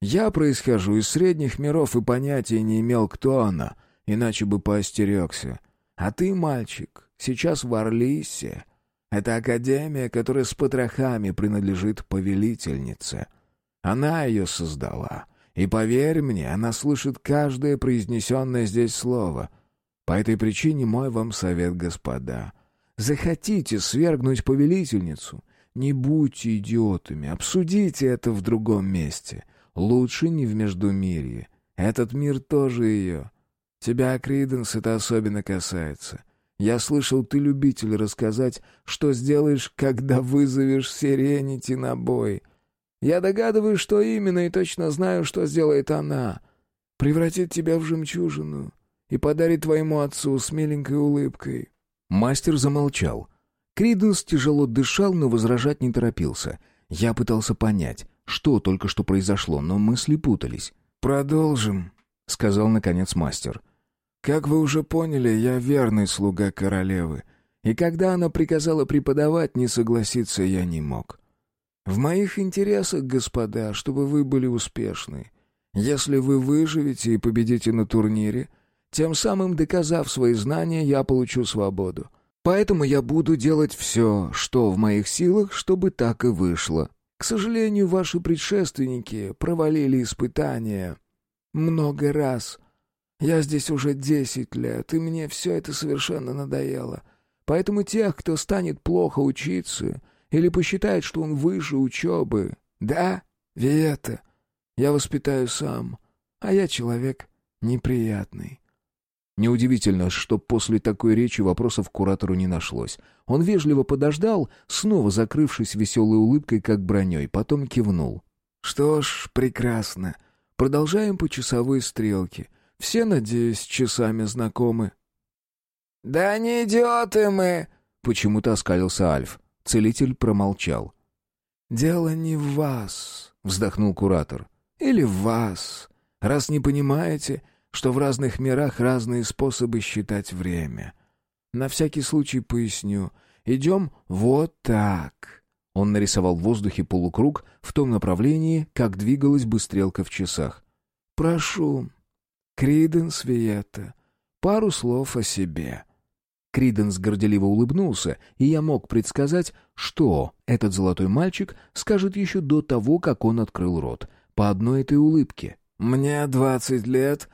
Я происхожу из средних миров и понятия не имел, кто она, иначе бы поостерегся. А ты, мальчик, сейчас в Орлисе, это академия, которая с потрохами принадлежит повелительнице. Она ее создала. И поверь мне, она слышит каждое произнесенное здесь слово. По этой причине мой вам совет, господа. Захотите свергнуть повелительницу? Не будьте идиотами, обсудите это в другом месте. Лучше не в Междумирье. Этот мир тоже ее. Тебя, Криденс, это особенно касается. Я слышал, ты любитель рассказать, что сделаешь, когда вызовешь Сиренити на бой. Я догадываюсь, что именно, и точно знаю, что сделает она. Превратит тебя в жемчужину и подарит твоему отцу с миленькой улыбкой». Мастер замолчал. Криденс тяжело дышал, но возражать не торопился. Я пытался понять, что только что произошло, но мысли путались. «Продолжим», — сказал наконец мастер. Как вы уже поняли, я верный слуга королевы, и когда она приказала преподавать, не согласиться я не мог. В моих интересах, господа, чтобы вы были успешны. Если вы выживете и победите на турнире, тем самым доказав свои знания, я получу свободу. Поэтому я буду делать все, что в моих силах, чтобы так и вышло. К сожалению, ваши предшественники провалили испытания много раз — я здесь уже десять лет, и мне все это совершенно надоело. Поэтому тех, кто станет плохо учиться или посчитает, что он выше учебы, да, Виета, я воспитаю сам, а я человек неприятный». Неудивительно, что после такой речи вопросов куратору не нашлось. Он вежливо подождал, снова закрывшись веселой улыбкой, как броней, потом кивнул. «Что ж, прекрасно. Продолжаем по часовой стрелке. Все, надеюсь, часами знакомы». «Да не идиоты мы!» — почему-то оскалился Альф. Целитель промолчал. «Дело не в вас», — вздохнул куратор. «Или в вас, раз не понимаете, что в разных мирах разные способы считать время. На всякий случай поясню. Идем вот так». Он нарисовал в воздухе полукруг в том направлении, как двигалась бы стрелка в часах. «Прошу, Криденс Виетта. Пару слов о себе». Криденс горделиво улыбнулся, и я мог предсказать, что этот золотой мальчик скажет еще до того, как он открыл рот, по одной этой улыбке. «Мне двадцать лет,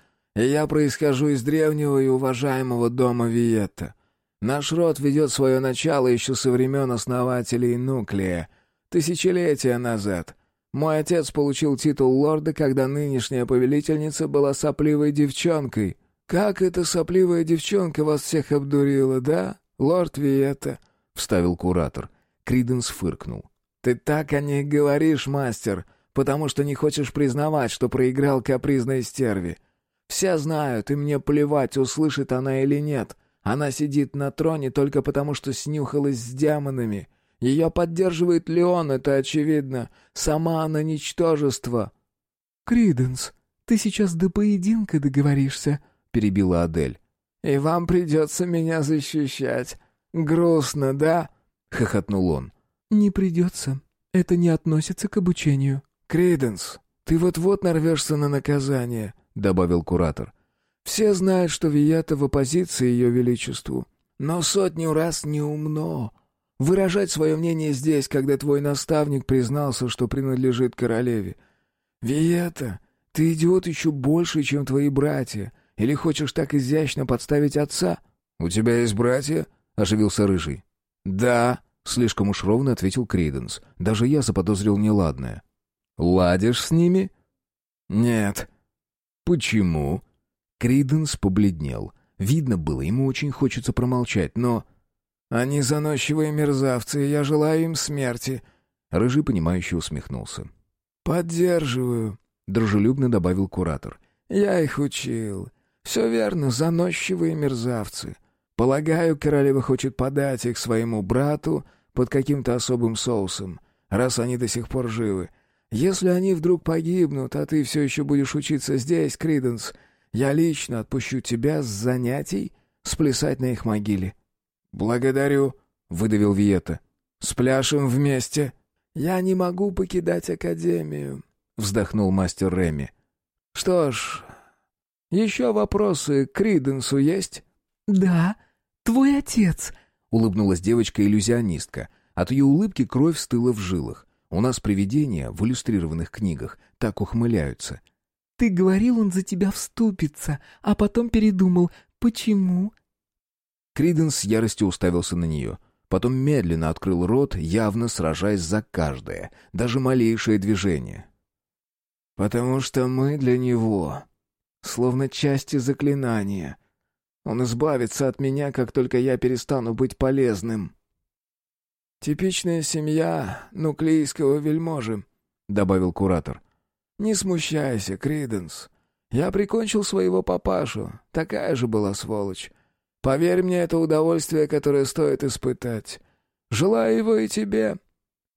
я происхожу из древнего и уважаемого дома Виетта. Наш род ведет свое начало еще со времен основателей Нуклея, тысячелетия назад. Мой отец получил титул лорда, когда нынешняя повелительница была сопливой девчонкой. Как эта сопливая девчонка вас всех обдурила, да, лорд Виета?» — вставил куратор. Криденс фыркнул. «Ты так о ней говоришь, мастер, потому что не хочешь признавать, что проиграл капризной стерви. Все знают, и мне плевать, услышит она или нет. Она сидит на троне только потому, что снюхалась с демонами. Ее поддерживает Леон, это очевидно. Сама она ничтожество». «Криденс, ты сейчас до поединка договоришься», — перебила Адель. «И вам придется меня защищать. Грустно, да?» — хохотнул он. «Не придется. Это не относится к обучению». «Криденс, ты вот-вот нарвешься на наказание», — добавил куратор. «Все знают, что Виета в оппозиции ее величеству. Но сотню раз не умно. Выражать свое мнение здесь, когда твой наставник признался, что принадлежит королеве. Виета, ты идиот еще больше, чем твои братья. Или хочешь так изящно подставить отца?» «У тебя есть братья?» — оживился Рыжий. «Да», — слишком уж ровно ответил Криденс. Даже я заподозрил неладное. «Ладишь с ними?» «Нет». «Почему?» Криденс побледнел. Видно было, ему очень хочется промолчать, но... «Они заносчивые мерзавцы, я желаю им смерти». Рыжий, понимающе усмехнулся. «Поддерживаю», — дружелюбно добавил куратор. «Я их учил. Все верно, заносчивые мерзавцы. Полагаю, королева хочет подать их своему брату под каким-то особым соусом, раз они до сих пор живы. Если они вдруг погибнут, а ты все еще будешь учиться здесь, Криденс, я лично отпущу тебя с занятий сплясать на их могиле». «Благодарю», — выдавил Виета. «Спляшем вместе». «Я не могу покидать Академию», — вздохнул мастер Реми. «Что ж, еще вопросы к Криденсу есть?» «Да, твой отец», — улыбнулась девочка-иллюзионистка. От ее улыбки кровь стыла в жилах. У нас привидения в иллюстрированных книгах так ухмыляются. «Ты говорил, он за тебя вступится, а потом передумал. Почему?» Криденс с яростью уставился на нее. Потом медленно открыл рот, явно сражаясь за каждое, даже малейшее движение. «Потому что мы для него, словно части заклинания. Он избавится от меня, как только я перестану быть полезным». «Типичная семья нуклейского вельможи», — добавил куратор. «Не смущайся, Криденс. Я прикончил своего папашу. Такая же была сволочь. Поверь мне, это удовольствие, которое стоит испытать. Желаю его и тебе».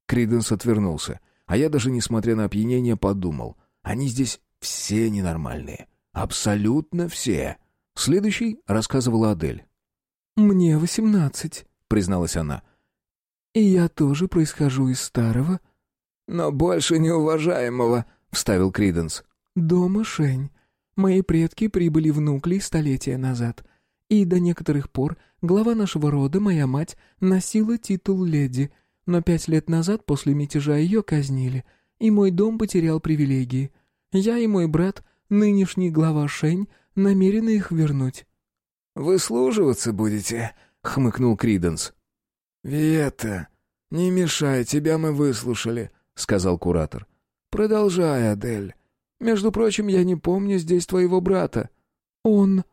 Криденс отвернулся, а я даже, несмотря на опьянение, подумал. Они здесь все ненормальные. Абсолютно все. Следующий рассказывала Адель. «Мне восемнадцать», — призналась она. «И я тоже происхожу из старого». «Но больше неуважаемого», — вставил Криденс. «Дома Шень. Мои предки прибыли в Нуклей столетия назад. И до некоторых пор глава нашего рода, моя мать, носила титул леди, но пять лет назад после мятежа ее казнили, и мой дом потерял привилегии. Я и мой брат, нынешний глава Шень, намерены их вернуть». «Выслуживаться будете?» — хмыкнул Криденс. «Виета, не мешай, тебя мы выслушали», — сказал куратор. «Продолжай, Адель. Между прочим, я не помню здесь твоего брата». «Он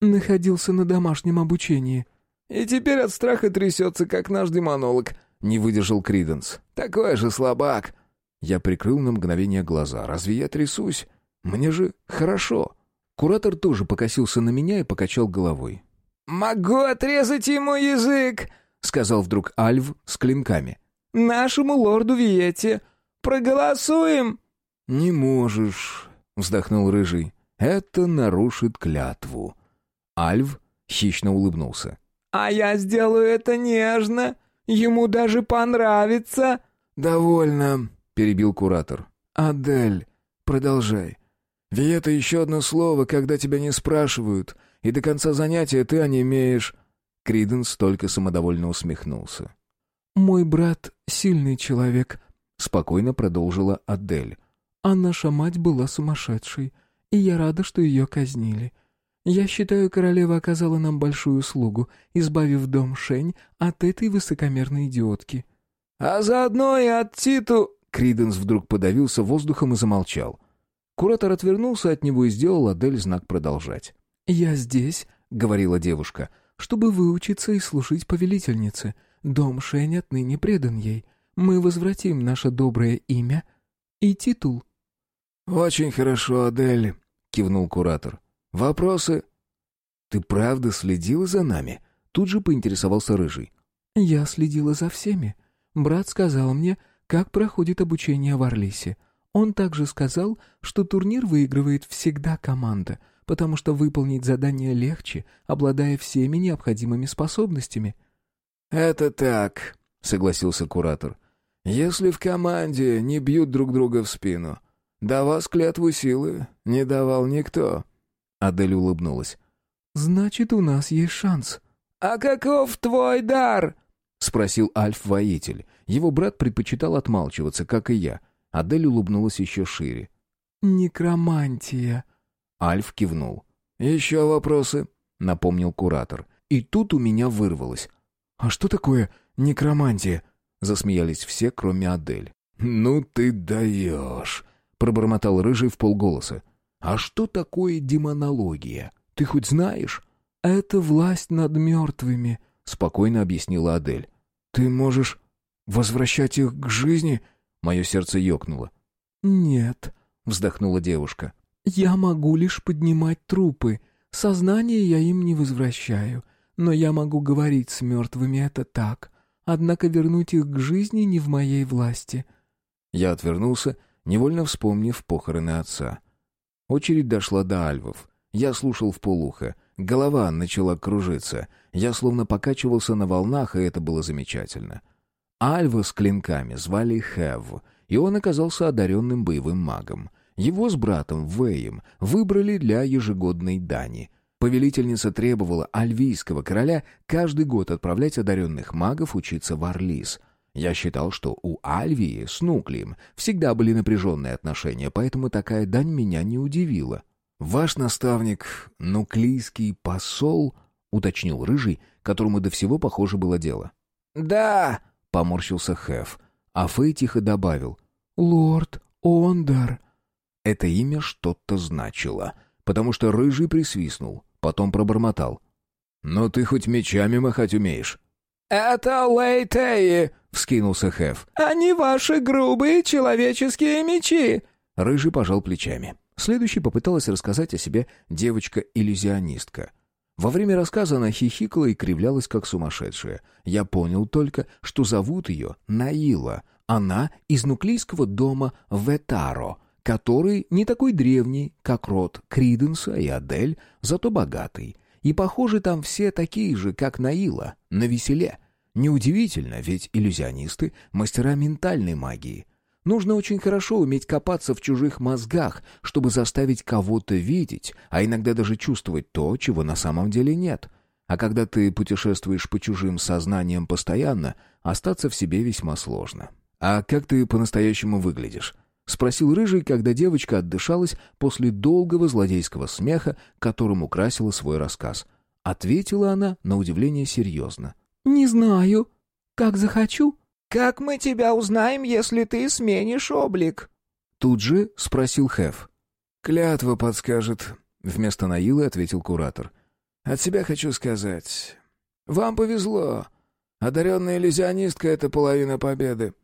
находился на домашнем обучении». «И теперь от страха трясется, как наш демонолог», — не выдержал Криденс. «Такой же слабак». Я прикрыл на мгновение глаза. «Разве я трясусь? Мне же хорошо». Куратор тоже покосился на меня и покачал головой. «Могу отрезать ему язык», — сказал вдруг Альв с клинками. «Нашему лорду Виете. Проголосуем!» «Не можешь», — вздохнул Рыжий. «Это нарушит клятву». Альв хищно улыбнулся. «А я сделаю это нежно. Ему даже понравится». «Довольно», — перебил куратор. «Адель, продолжай. Ведь еще одно слово, когда тебя не спрашивают, и до конца занятия ты онемеешь». Криденс только самодовольно усмехнулся. «Мой брат — сильный человек», — спокойно продолжила Адель. «А наша мать была сумасшедшей, и я рада, что ее казнили. Я считаю, королева оказала нам большую услугу, избавив дом Шень от этой высокомерной идиотки». «А заодно и от Титу...» Криденс вдруг подавился воздухом и замолчал. Куратор отвернулся от него и сделал Адель знак продолжать. «Я здесь», — говорила девушка, — «чтобы выучиться и служить повелительнице. Дом Шень отныне предан ей. Мы возвратим наше доброе имя и титул». «Очень хорошо, Адель», — кивнул куратор. «Вопросы?» «Ты правда следила за нами?» Тут же поинтересовался Рыжий. «Я следила за всеми. Брат сказал мне, как проходит обучение в Орлисе. Он также сказал, что турнир выигрывает всегда команда, потому что выполнить задание легче, обладая всеми необходимыми способностями». «Это так», — согласился куратор. «Если в команде не бьют друг друга в спину, давал клятву силы не давал никто». Адель улыбнулась. «Значит, у нас есть шанс». «А каков твой дар?» — спросил Альф-воитель. Его брат предпочитал отмалчиваться, как и я. Адель улыбнулась еще шире. «Некромантия». Альф кивнул. «Еще вопросы?» — напомнил куратор. И тут у меня вырвалось. «А что такое некромантия?» Засмеялись все, кроме Адель. «Ну ты даешь!» — пробормотал Рыжий в полголоса. «А что такое демонология? Ты хоть знаешь?» «Это власть над мертвыми», — спокойно объяснила Адель. «Ты можешь возвращать их к жизни?» Мое сердце ёкнуло. «Нет», — вздохнула девушка. «Я могу лишь поднимать трупы. Сознание я им не возвращаю. Но я могу говорить с мертвыми, это так. Однако вернуть их к жизни не в моей власти». Я отвернулся, невольно вспомнив похороны отца. Очередь дошла до альвов. Я слушал в полухо. Голова начала кружиться. Я словно покачивался на волнах, и это было замечательно. Альва с клинками звали Хэв, и он оказался одаренным боевым магом. Его с братом Вэем выбрали для ежегодной дани. Повелительница требовала альвийского короля каждый год отправлять одаренных магов учиться в Орлис. Я считал, что у Альвии с Нуклеем всегда были напряженные отношения, поэтому такая дань меня не удивила. «Ваш наставник — нуклийский посол?» — уточнил Рыжий, которому до всего похоже было дело. «Да!» — поморщился Хэв. А Фэй тихо добавил. «Лорд Ондар». Это имя что-то значило, потому что Рыжий присвистнул, потом пробормотал. «Но ты хоть мечами махать умеешь?» «Это Лейтеи!» — вскинулся Хэв. «Они ваши грубые человеческие мечи!» Рыжий пожал плечами. Следующей попыталась рассказать о себе девочка-иллюзионистка. Во время рассказа она хихикала и кривлялась, как сумасшедшая. Я понял только, что зовут ее Наила. Она из нуклейского дома Ветаро, который не такой древний, как род Криденса и Адель, зато богатый. И, похоже, там все такие же, как Наила, на веселе. Неудивительно, ведь иллюзионисты — мастера ментальной магии — Нужно очень хорошо уметь копаться в чужих мозгах, чтобы заставить кого-то видеть, а иногда даже чувствовать то, чего на самом деле нет. А когда ты путешествуешь по чужим сознаниям постоянно, остаться в себе весьма сложно. «А как ты по-настоящему выглядишь?» — спросил Рыжий, когда девочка отдышалась после долгого злодейского смеха, которым украсила свой рассказ. Ответила она, на удивление, серьезно. «Не знаю. Как захочу, «Как мы тебя узнаем, если ты сменишь облик?» Тут же спросил Хэв. «Клятва подскажет», — вместо Наилы ответил куратор. «От себя хочу сказать. Вам повезло. Одаренная иллюзионистка — это половина победы».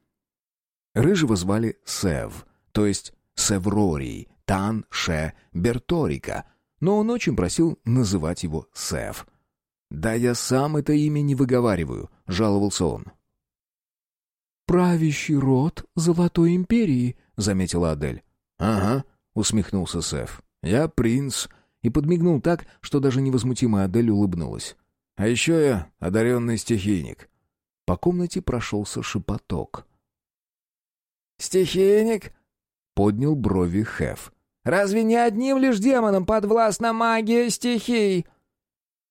Рыжего звали Сев, то есть Севрорий, Тан, Ше, Берторика, но он очень просил называть его Сев. «Да я сам это имя не выговариваю», — жаловался он правящий род Золотой Империи», — заметила Адель. «Ага», — усмехнулся Сеф. «Я принц». И подмигнул так, что даже невозмутимая Адель улыбнулась. «А еще я одаренный стихийник». По комнате прошелся шепоток. «Стихийник?» — поднял брови Хеф. «Разве не одним лишь демонам подвластна магия стихий?»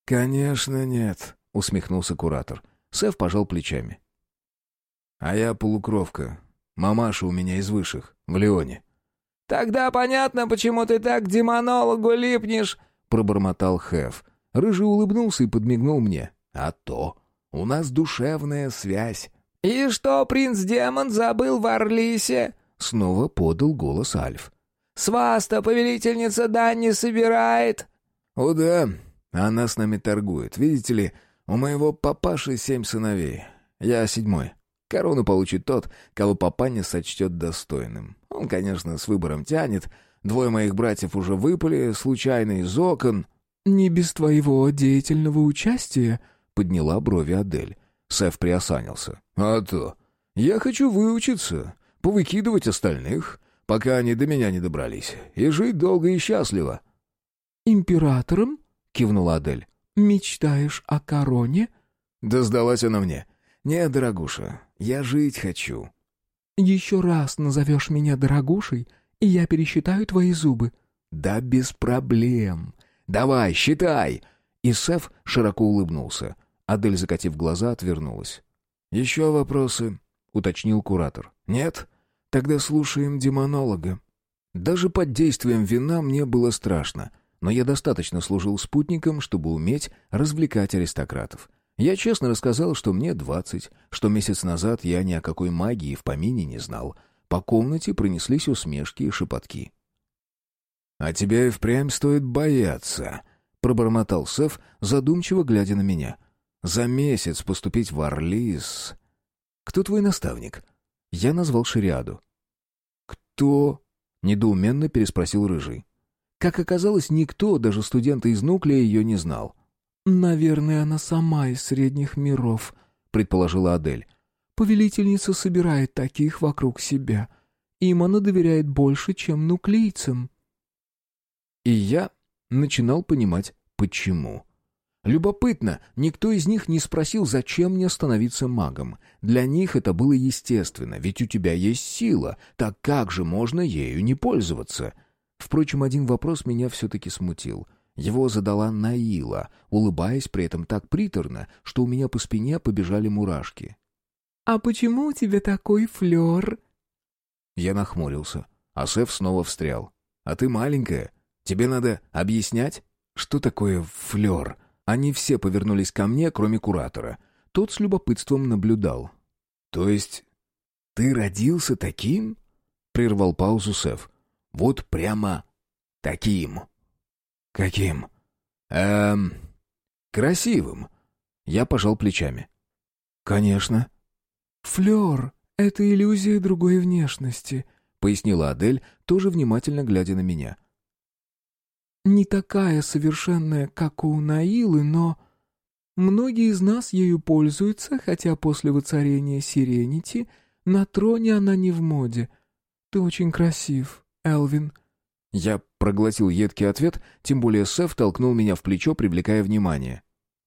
«Конечно нет», — усмехнулся куратор. Сеф пожал плечами. А я полукровка. Мамаша у меня из высших, в Леоне. «Тогда понятно, почему ты так к демонологу липнешь», — пробормотал Хэв. Рыжий улыбнулся и подмигнул мне. «А то! У нас душевная связь». «И что принц-демон забыл в Орлисе?» — снова подал голос Альф. «С вас-то повелительница дань не собирает?» «О да, она с нами торгует. Видите ли, у моего папаши семь сыновей. Я седьмой. Корону получит тот, кого папаня сочтет достойным. Он, конечно, с выбором тянет. Двое моих братьев уже выпали, случайно из окон. «Не без твоего деятельного участия?» — подняла брови Адель. Сэф приосанился. «А то. Я хочу выучиться, повыкидывать остальных, пока они до меня не добрались, и жить долго и счастливо». «Императором?» — кивнула Адель. «Мечтаешь о короне?» «Да сдалась она мне. Нет, дорогуша, я жить хочу». «Еще раз назовешь меня дорогушей, и я пересчитаю твои зубы». «Да без проблем. Давай, считай!» И Сеф широко улыбнулся. Адель, закатив глаза, отвернулась. «Еще вопросы?» — уточнил куратор. «Нет? Тогда слушаем демонолога». Даже под действием вина мне было страшно, но я достаточно служил спутником, чтобы уметь развлекать аристократов. Я честно рассказал, что мне двадцать, что месяц назад я ни о какой магии в помине не знал. По комнате пронеслись усмешки и шепотки. «А тебя и впрямь стоит бояться», — пробормотал Сеф, задумчиво глядя на меня. «За месяц поступить в Орлис...» «Кто твой наставник?» Я назвал Шириаду. «Кто?» — недоуменно переспросил Рыжий. Как оказалось, никто, даже студенты из Нуклея, ее не знал. «Наверное, она сама из средних миров», — предположила Адель. «Повелительница собирает таких вокруг себя. Им она доверяет больше, чем нуклейцам». И я начинал понимать, почему. Любопытно, никто из них не спросил, зачем мне становиться магом. Для них это было естественно, ведь у тебя есть сила, так как же можно ею не пользоваться? Впрочем, один вопрос меня все-таки смутил — его задала Наила, улыбаясь при этом так приторно, что у меня по спине побежали мурашки. «А почему у тебя такой флёр?» Я нахмурился, а Сеф снова встрял. «А ты маленькая. Тебе надо объяснять, что такое флёр?» Они все повернулись ко мне, кроме куратора. Тот с любопытством наблюдал. «То есть ты родился таким?» — прервал паузу Сеф. «Вот прямо таким». «Каким?» «Эм... Красивым». Я пожал плечами. «Конечно». «Флёр — это иллюзия другой внешности», — пояснила Адель, тоже внимательно глядя на меня. «Не такая совершенная, как у Наилы, но...» Многие из нас ею пользуются, хотя после воцарения Сиренити на троне она не в моде. Ты очень красив, Элвин. Я проглотил едкий ответ, тем более Сеф толкнул меня в плечо, привлекая внимание.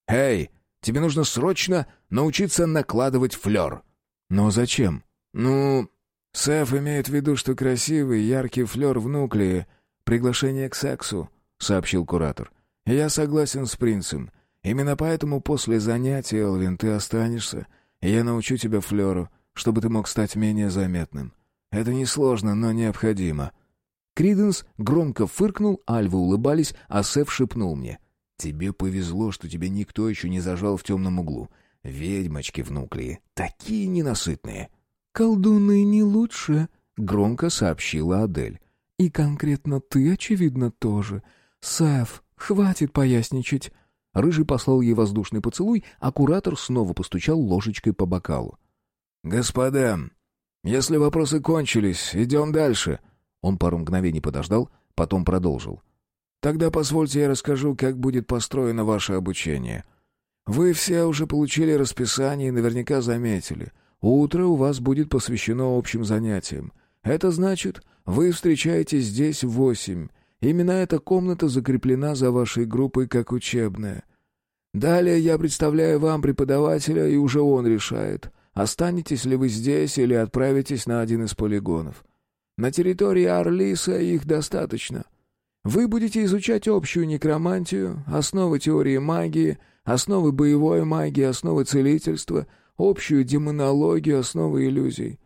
«Эй, тебе нужно срочно научиться накладывать флер». «Но зачем?» «Ну...» «Сеф имеет в виду, что красивый, яркий флер в нуклее — приглашение к сексу», — сообщил куратор. «Я согласен с принцем. Именно поэтому после занятия, Элвин, ты останешься, и я научу тебя флеру, чтобы ты мог стать менее заметным. Это несложно, но необходимо». Криденс громко фыркнул, альвы улыбались, а Сеф шепнул мне. «Тебе повезло, что тебя никто еще не зажал в темном углу. Ведьмочки внуклии, такие ненасытные». «Колдуны не лучше», — громко сообщила Адель. «И конкретно ты, очевидно, тоже. Сеф, хватит поясничать». Рыжий послал ей воздушный поцелуй, а куратор снова постучал ложечкой по бокалу. «Господа, если вопросы кончились, идем дальше», он пару мгновений подождал, потом продолжил. «Тогда позвольте я расскажу, как будет построено ваше обучение. Вы все уже получили расписание и наверняка заметили. Утро у вас будет посвящено общим занятиям. Это значит, вы встречаетесь здесь в восемь. Именно эта комната закреплена за вашей группой как учебная. Далее я представляю вам преподавателя, и уже он решает, останетесь ли вы здесь или отправитесь на один из полигонов. На территории Арлиса их достаточно. Вы будете изучать общую некромантию, основы теории магии, основы боевой магии, основы целительства, общую демонологию, основы иллюзий.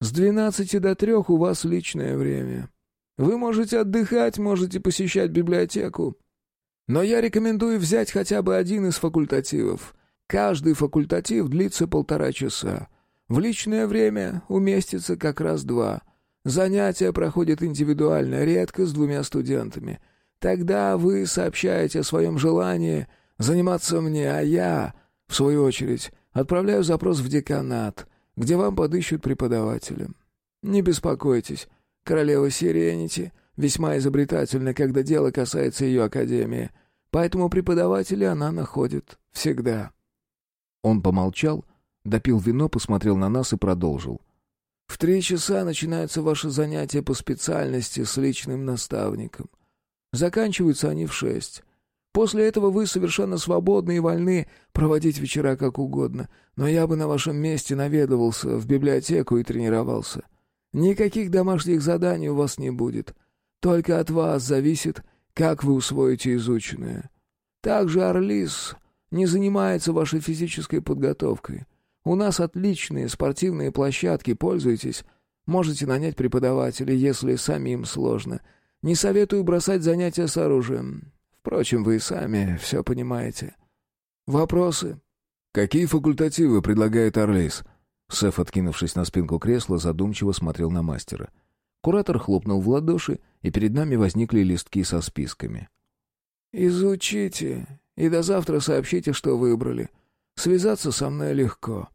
С двенадцати до трех у вас личное время. Вы можете отдыхать, можете посещать библиотеку. Но я рекомендую взять хотя бы один из факультативов. Каждый факультатив длится полтора часа. В личное время уместится как раз два — Занятия проходят индивидуально, редко с двумя студентами. Тогда вы сообщаете о своем желании заниматься мне, а я, в свою очередь, отправляю запрос в деканат, где вам подыщут преподавателя. Не беспокойтесь, королева Сиренити весьма изобретательна, когда дело касается ее академии, поэтому преподавателя она находит всегда». Он помолчал, допил вино, посмотрел на нас и продолжил. «В три часа начинаются ваши занятия по специальности с личным наставником. Заканчиваются они в шесть. После этого вы совершенно свободны и вольны проводить вечера как угодно, но я бы на вашем месте наведывался в библиотеку и тренировался. Никаких домашних заданий у вас не будет. Только от вас зависит, как вы усвоите изученное. Также Орлис не занимается вашей физической подготовкой. У нас отличные спортивные площадки, пользуйтесь. Можете нанять преподавателя, если самим сложно. Не советую бросать занятия с оружием. Впрочем, вы и сами все понимаете. Вопросы? Какие факультативы предлагает Орлис? Сеф, откинувшись на спинку кресла, задумчиво смотрел на мастера. Куратор хлопнул в ладоши, и перед нами возникли листки со списками. «Изучите, и до завтра сообщите, что выбрали. Связаться со мной легко».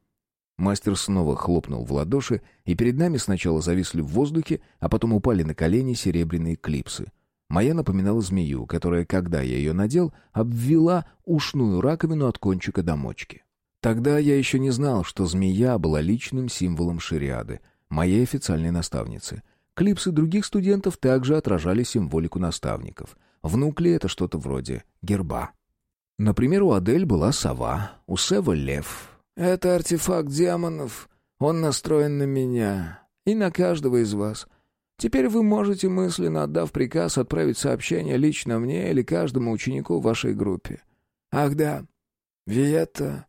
Мастер снова хлопнул в ладоши, и перед нами сначала зависли в воздухе, а потом упали на колени серебряные клипсы. Моя напоминала змею, которая, когда я ее надел, обвела ушную раковину от кончика до мочки. Тогда я еще не знал, что змея была личным символом шариады, моей официальной наставницы. Клипсы других студентов также отражали символику наставников. Внукли это что-то вроде герба. Например, у Адель была сова, у Сева — лев. «Это артефакт демонов. Он настроен на меня и на каждого из вас. Теперь вы можете, мысленно отдав приказ, отправить сообщение лично мне или каждому ученику в вашей группе. Ах да, Виетта,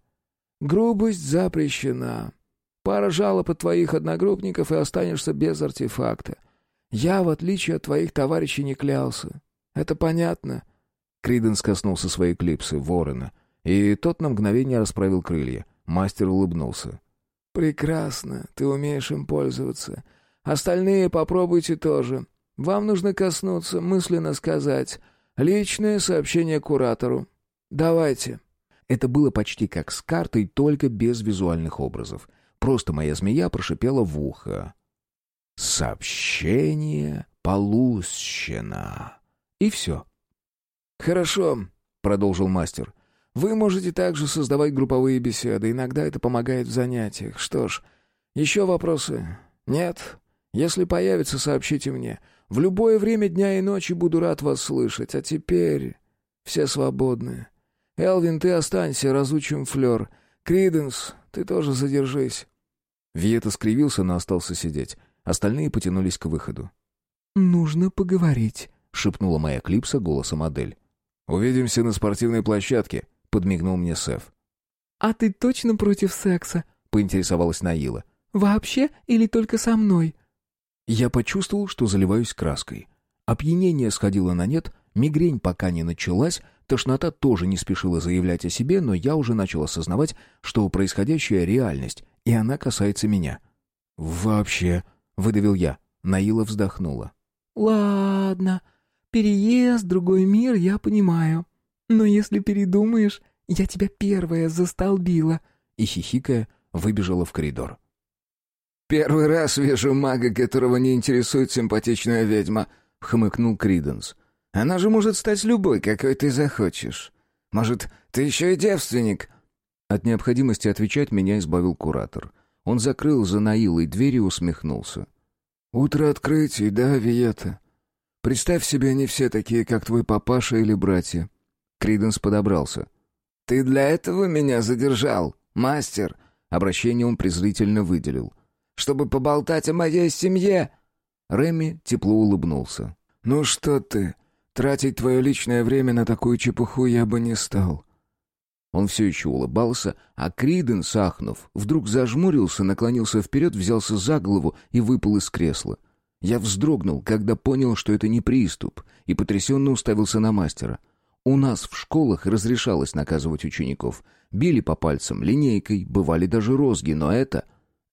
грубость запрещена. Пара жалоб от твоих одногруппников, и останешься без артефакта. Я, в отличие от твоих товарищей, не клялся. Это понятно?» Криденс коснулся своей клипсы, ворона, и тот на мгновение расправил крылья. Мастер улыбнулся. «Прекрасно, ты умеешь им пользоваться. Остальные попробуйте тоже. Вам нужно коснуться, мысленно сказать. Личное сообщение куратору. Давайте». Это было почти как с картой, только без визуальных образов. Просто моя змея прошипела в ухо. «Сообщение получено». И все. «Хорошо», — продолжил мастер. «Вы можете также создавать групповые беседы. Иногда это помогает в занятиях. Что ж, еще вопросы? Нет? Если появится, сообщите мне. В любое время дня и ночи буду рад вас слышать. А теперь все свободны. Элвин, ты останься, разучим флер. Криденс, ты тоже задержись». Виета скривился, но остался сидеть. Остальные потянулись к выходу. «Нужно поговорить», — шепнула моя клипса голосом Адель. «Увидимся на спортивной площадке», — подмигнул мне Сеф. «А ты точно против секса?» — поинтересовалась Наила. «Вообще или только со мной?» Я почувствовал, что заливаюсь краской. Опьянение сходило на нет, мигрень пока не началась, тошнота тоже не спешила заявлять о себе, но я уже начал осознавать, что происходящее — реальность, и она касается меня. «Вообще», — выдавил я. Наила вздохнула. «Ладно, переезд, другой мир, я понимаю. Но если передумаешь, я тебя первая застолбила». И, хихикая, выбежала в коридор. «Первый раз вижу мага, которого не интересует симпатичная ведьма», — хмыкнул Криденс. «Она же может стать любой, какой ты захочешь. Может, ты еще и девственник?» От необходимости отвечать меня избавил куратор. Он закрыл за Наилой дверь и усмехнулся. «Утро открытий, да, Виета? Представь себе, они все такие, как твой папаша или братья». Криденс подобрался. «Ты для этого меня задержал, мастер?» Обращение он презрительно выделил чтобы поболтать о моей семье!» Реми тепло улыбнулся. «Ну что ты, тратить твое личное время на такую чепуху я бы не стал». Он все еще улыбался, а Криден, сахнув, вдруг зажмурился, наклонился вперед, взялся за голову и выпал из кресла. Я вздрогнул, когда понял, что это не приступ, и потрясенно уставился на мастера. У нас в школах разрешалось наказывать учеников. Били по пальцам, линейкой, бывали даже розги, но это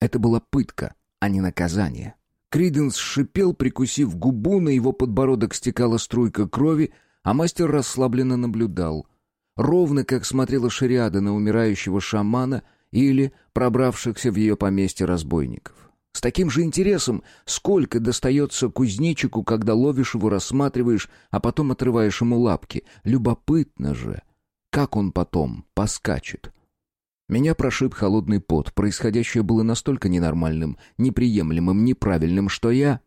это была пытка, а не наказание. Криденс шипел, прикусив губу, на его подбородок стекала струйка крови, а мастер расслабленно наблюдал. Ровно как смотрела шариада на умирающего шамана, или пробравшихся в ее поместье разбойников. С таким же интересом, сколько достается кузнечику, когда ловишь его, рассматриваешь, а потом отрываешь ему лапки. Любопытно же, как он потом поскачет. Меня прошиб холодный пот. Происходящее было настолько ненормальным, неприемлемым, неправильным, что я...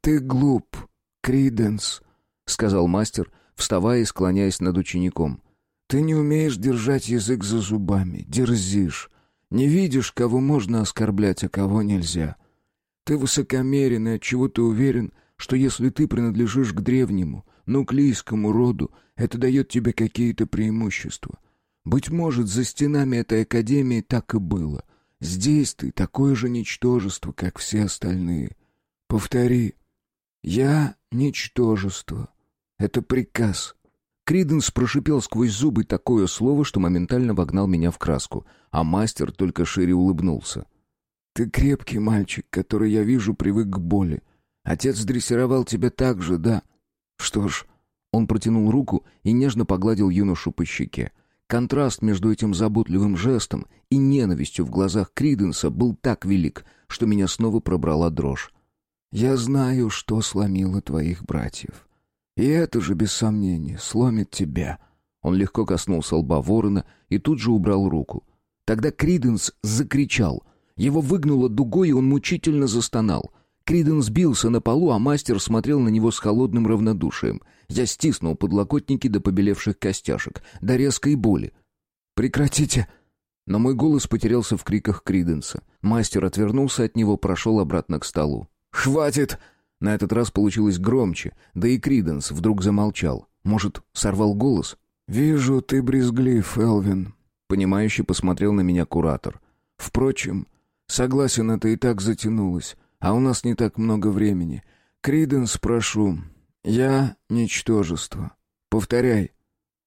«Ты глуп, Криденс», — сказал мастер, вставая и склоняясь над учеником. «Ты не умеешь держать язык за зубами, дерзишь. Не видишь, кого можно оскорблять, а кого нельзя. Ты высокомерен и отчего ты уверен, что если ты принадлежишь к древнему, нуклейскому роду, это дает тебе какие-то преимущества. Быть может, за стенами этой академии так и было. Здесь ты такое же ничтожество, как все остальные. Повтори. Я — ничтожество. Это приказ. Криденс прошипел сквозь зубы такое слово, что моментально вогнал меня в краску, а мастер только шире улыбнулся. «Ты крепкий мальчик, который, я вижу, привык к боли. Отец дрессировал тебя так же, да? Что ж...» Он протянул руку и нежно погладил юношу по щеке. Контраст между этим заботливым жестом и ненавистью в глазах Криденса был так велик, что меня снова пробрала дрожь. «Я знаю, что сломило твоих братьев. И это же, без сомнения, сломит тебя». Он легко коснулся лба ворона и тут же убрал руку. Тогда Криденс закричал. Его выгнуло дугой, и он мучительно застонал. Криденс бился на полу, а мастер смотрел на него с холодным равнодушием. Я стиснул подлокотники до побелевших костяшек, до резкой боли. «Прекратите!» Но мой голос потерялся в криках Криденса. Мастер отвернулся от него, прошел обратно к столу. «Хватит!» На этот раз получилось громче, да и Криденс вдруг замолчал. Может, сорвал голос? «Вижу, ты брезглив, Элвин», — понимающе посмотрел на меня куратор. «Впрочем, согласен, это и так затянулось, а у нас не так много времени. Криденс, прошу, я — ничтожество. Повторяй».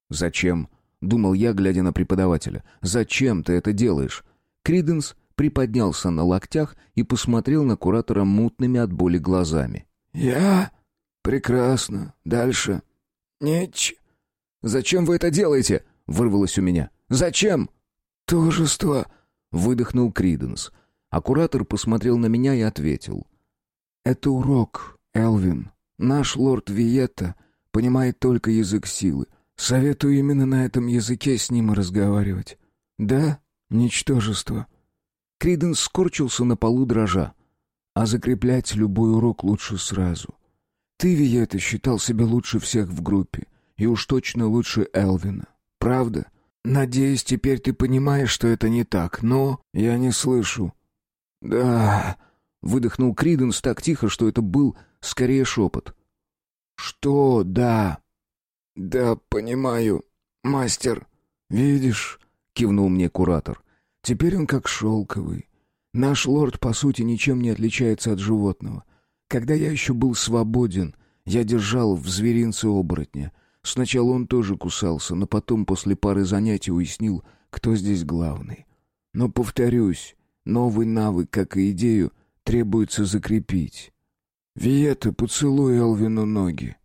«Зачем?» — думал я, глядя на преподавателя. «Зачем ты это делаешь?» Криденс приподнялся на локтях и посмотрел на куратора мутными от боли глазами. «Я? Прекрасно. Дальше. Нич...» «Зачем вы это делаете?» — вырвалось у меня. «Зачем?» «Тожество», — выдохнул Криденс. А куратор посмотрел на меня и ответил. «Это урок, Элвин. Наш лорд Виетта понимает только язык силы. Советую именно на этом языке с ним разговаривать. Да, ничтожество». Криденс скорчился на полу дрожа. А закреплять любой урок лучше сразу. Ты, Виета, считал себя лучше всех в группе. И уж точно лучше Элвина. Правда? Надеюсь, теперь ты понимаешь, что это не так, но я не слышу. Да, выдохнул Криденс так тихо, что это был скорее шепот. Что да? Да, понимаю, мастер. Видишь, кивнул мне куратор. Теперь он как шелковый. Наш лорд, по сути, ничем не отличается от животного. Когда я еще был свободен, я держал в зверинце оборотня. Сначала он тоже кусался, но потом, после пары занятий, уяснил, кто здесь главный. Но, повторюсь, новый навык, как и идею, требуется закрепить. «Виета, поцелуй Элвину ноги».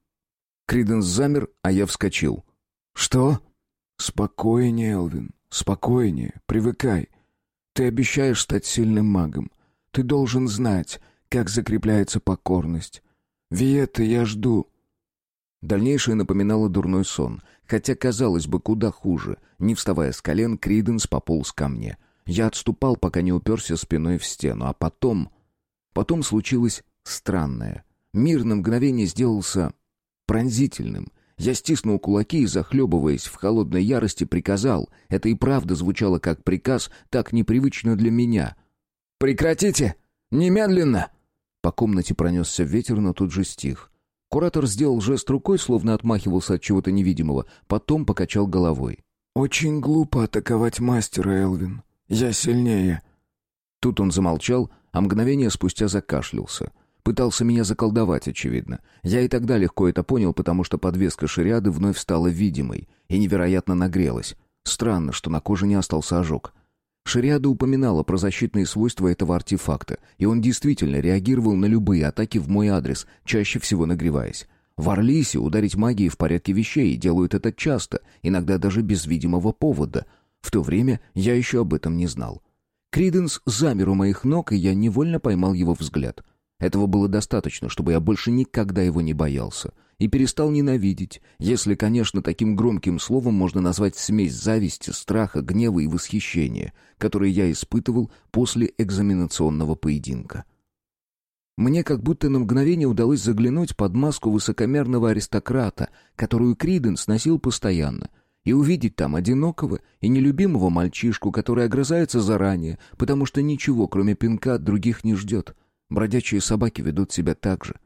Криденс замер, а я вскочил. «Что?» «Спокойнее, Элвин. Спокойнее, привыкай. Ты обещаешь стать сильным магом. Ты должен знать, как закрепляется покорность. Виета, я жду». Дальнейшее напоминало дурной сон, хотя, казалось бы, куда хуже. Не вставая с колен, Криденс пополз ко мне. Я отступал, пока не уперся спиной в стену, а потом... Потом случилось странное. Мир на мгновение сделался пронзительным. Я стиснул кулаки и, захлебываясь в холодной ярости, приказал. Это и правда звучало как приказ, так непривычно для меня. «Прекратите! Немедленно!» По комнате пронесся ветер, но тут же стих. Куратор сделал жест рукой, словно отмахивался от чего-то невидимого, потом покачал головой. «Очень глупо атаковать мастера, Элвин. Я сильнее». Тут он замолчал, а мгновение спустя закашлялся. Пытался меня заколдовать, очевидно. Я и тогда легко это понял, потому что подвеска шариады вновь стала видимой и невероятно нагрелась. Странно, что на коже не остался ожог. Шариада упоминала про защитные свойства этого артефакта, и он действительно реагировал на любые атаки в мой адрес, чаще всего нагреваясь. В Орлисе ударить магией в порядке вещей делают это часто, иногда даже без видимого повода. В то время я еще об этом не знал. Криденс замер у моих ног, и я невольно поймал его взгляд. Этого было достаточно, чтобы я больше никогда его не боялся. И перестал ненавидеть, если, конечно, таким громким словом можно назвать смесь зависти, страха, гнева и восхищения, которые я испытывал после экзаменационного поединка. Мне как будто на мгновение удалось заглянуть под маску высокомерного аристократа, которую Криденс носил постоянно, и увидеть там одинокого и нелюбимого мальчишку, который огрызается заранее, потому что ничего, кроме пинка, других не ждет. Бродячие собаки ведут себя так же.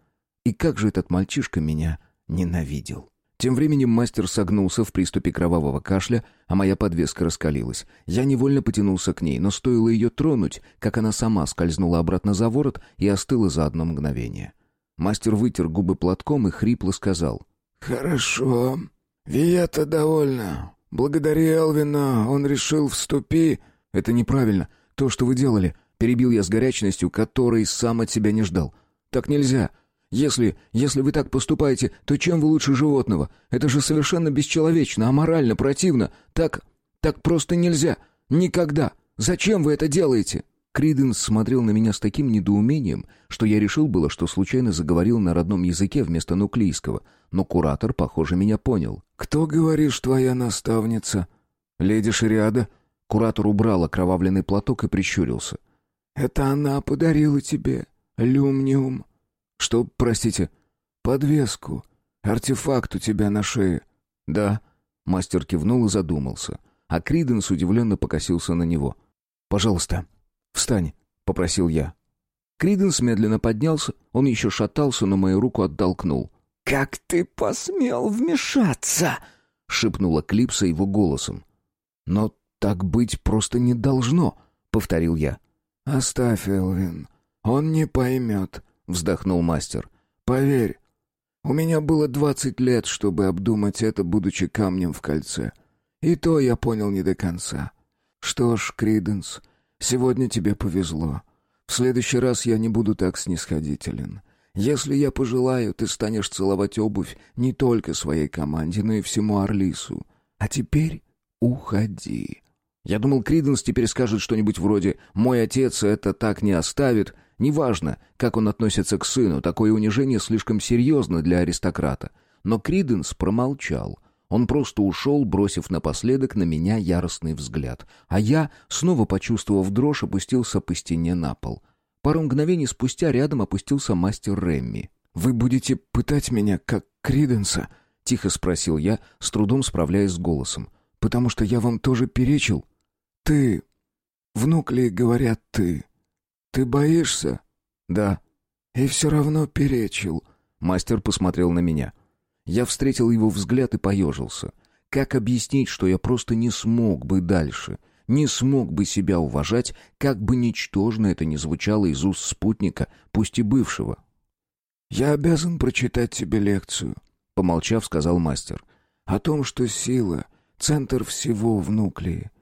И как же этот мальчишка меня ненавидел. Тем временем мастер согнулся в приступе кровавого кашля, а моя подвеска раскалилась. Я невольно потянулся к ней, но стоило ее тронуть, как она сама скользнула обратно за ворот и остыла за одно мгновение. Мастер вытер губы платком и хрипло сказал. «Хорошо. Виета довольна. Благодари Элвина, он решил вступи...» «Это неправильно. То, что вы делали...» Перебил я с горячностью, которой сам от себя не ждал. «Так нельзя. Если, если вы так поступаете, то чем вы лучше животного? Это же совершенно бесчеловечно, аморально, противно. Так, так просто нельзя. Никогда. Зачем вы это делаете?» Криденс смотрел на меня с таким недоумением, что я решил было, что случайно заговорил на родном языке вместо нуклейского, но куратор, похоже, меня понял. «Кто, говоришь, твоя наставница?» «Леди Шариада». Куратор убрал окровавленный платок и прищурился. «Это она подарила тебе люмниум». «Что, простите?» «Подвеску. Артефакт у тебя на шее». «Да». Мастер кивнул и задумался. А Криденс удивленно покосился на него. «Пожалуйста, встань», — попросил я. Криденс медленно поднялся, он еще шатался, но мою руку оттолкнул. «Как ты посмел вмешаться?» — шепнула Клипса его голосом. «Но так быть просто не должно», — повторил я. «Оставь, Элвин. Он не поймет вздохнул мастер. Поверь, у меня было двадцать лет, чтобы обдумать это, будучи камнем в кольце. И то я понял не до конца. Что ж, Криденс, сегодня тебе повезло. В следующий раз я не буду так снисходителен. Если я пожелаю, ты станешь целовать обувь не только своей команде, но и всему Орлису. А теперь уходи. Я думал, Криденс теперь скажет что-нибудь вроде «Мой отец это так не оставит», Неважно, как он относится к сыну, такое унижение слишком серьезно для аристократа. Но Криденс промолчал. Он просто ушел, бросив напоследок на меня яростный взгляд. А я, снова почувствовав дрожь, опустился по стене на пол. Пару мгновений спустя рядом опустился мастер Ремми. «Вы будете пытать меня, как Криденса?» — тихо спросил я, с трудом справляясь с голосом. «Потому что я вам тоже перечил? Ты... Внук ли, говорят, ты...» «Ты боишься?» «Да». «И все равно перечил». Мастер посмотрел на меня. Я встретил его взгляд и поежился. Как объяснить, что я просто не смог бы дальше? Не смог бы себя уважать, как бы ничтожно это ни звучало из уст спутника, пусть и бывшего. «Я обязан прочитать тебе лекцию», — помолчав, сказал мастер. «О том, что сила — центр всего в нуклее.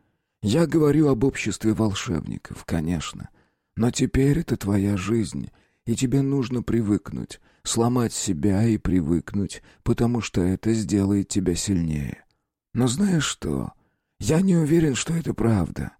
Я говорю об обществе волшебников, конечно. Но теперь это твоя жизнь, и тебе нужно привыкнуть, сломать себя и привыкнуть, потому что это сделает тебя сильнее. Но знаешь что? Я не уверен, что это правда.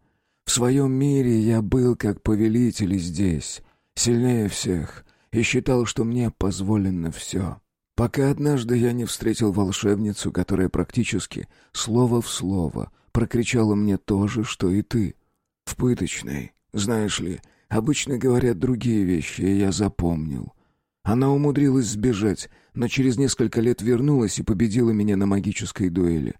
В своем мире я был как повелитель здесь, сильнее всех, и считал, что мне позволено все. Пока однажды я не встретил волшебницу, которая практически слово в слово прокричала мне то же, что и ты. В пыточной, знаешь ли, Обычно говорят другие вещи, и я запомнил. Она умудрилась сбежать, но через несколько лет вернулась и победила меня на магической дуэли.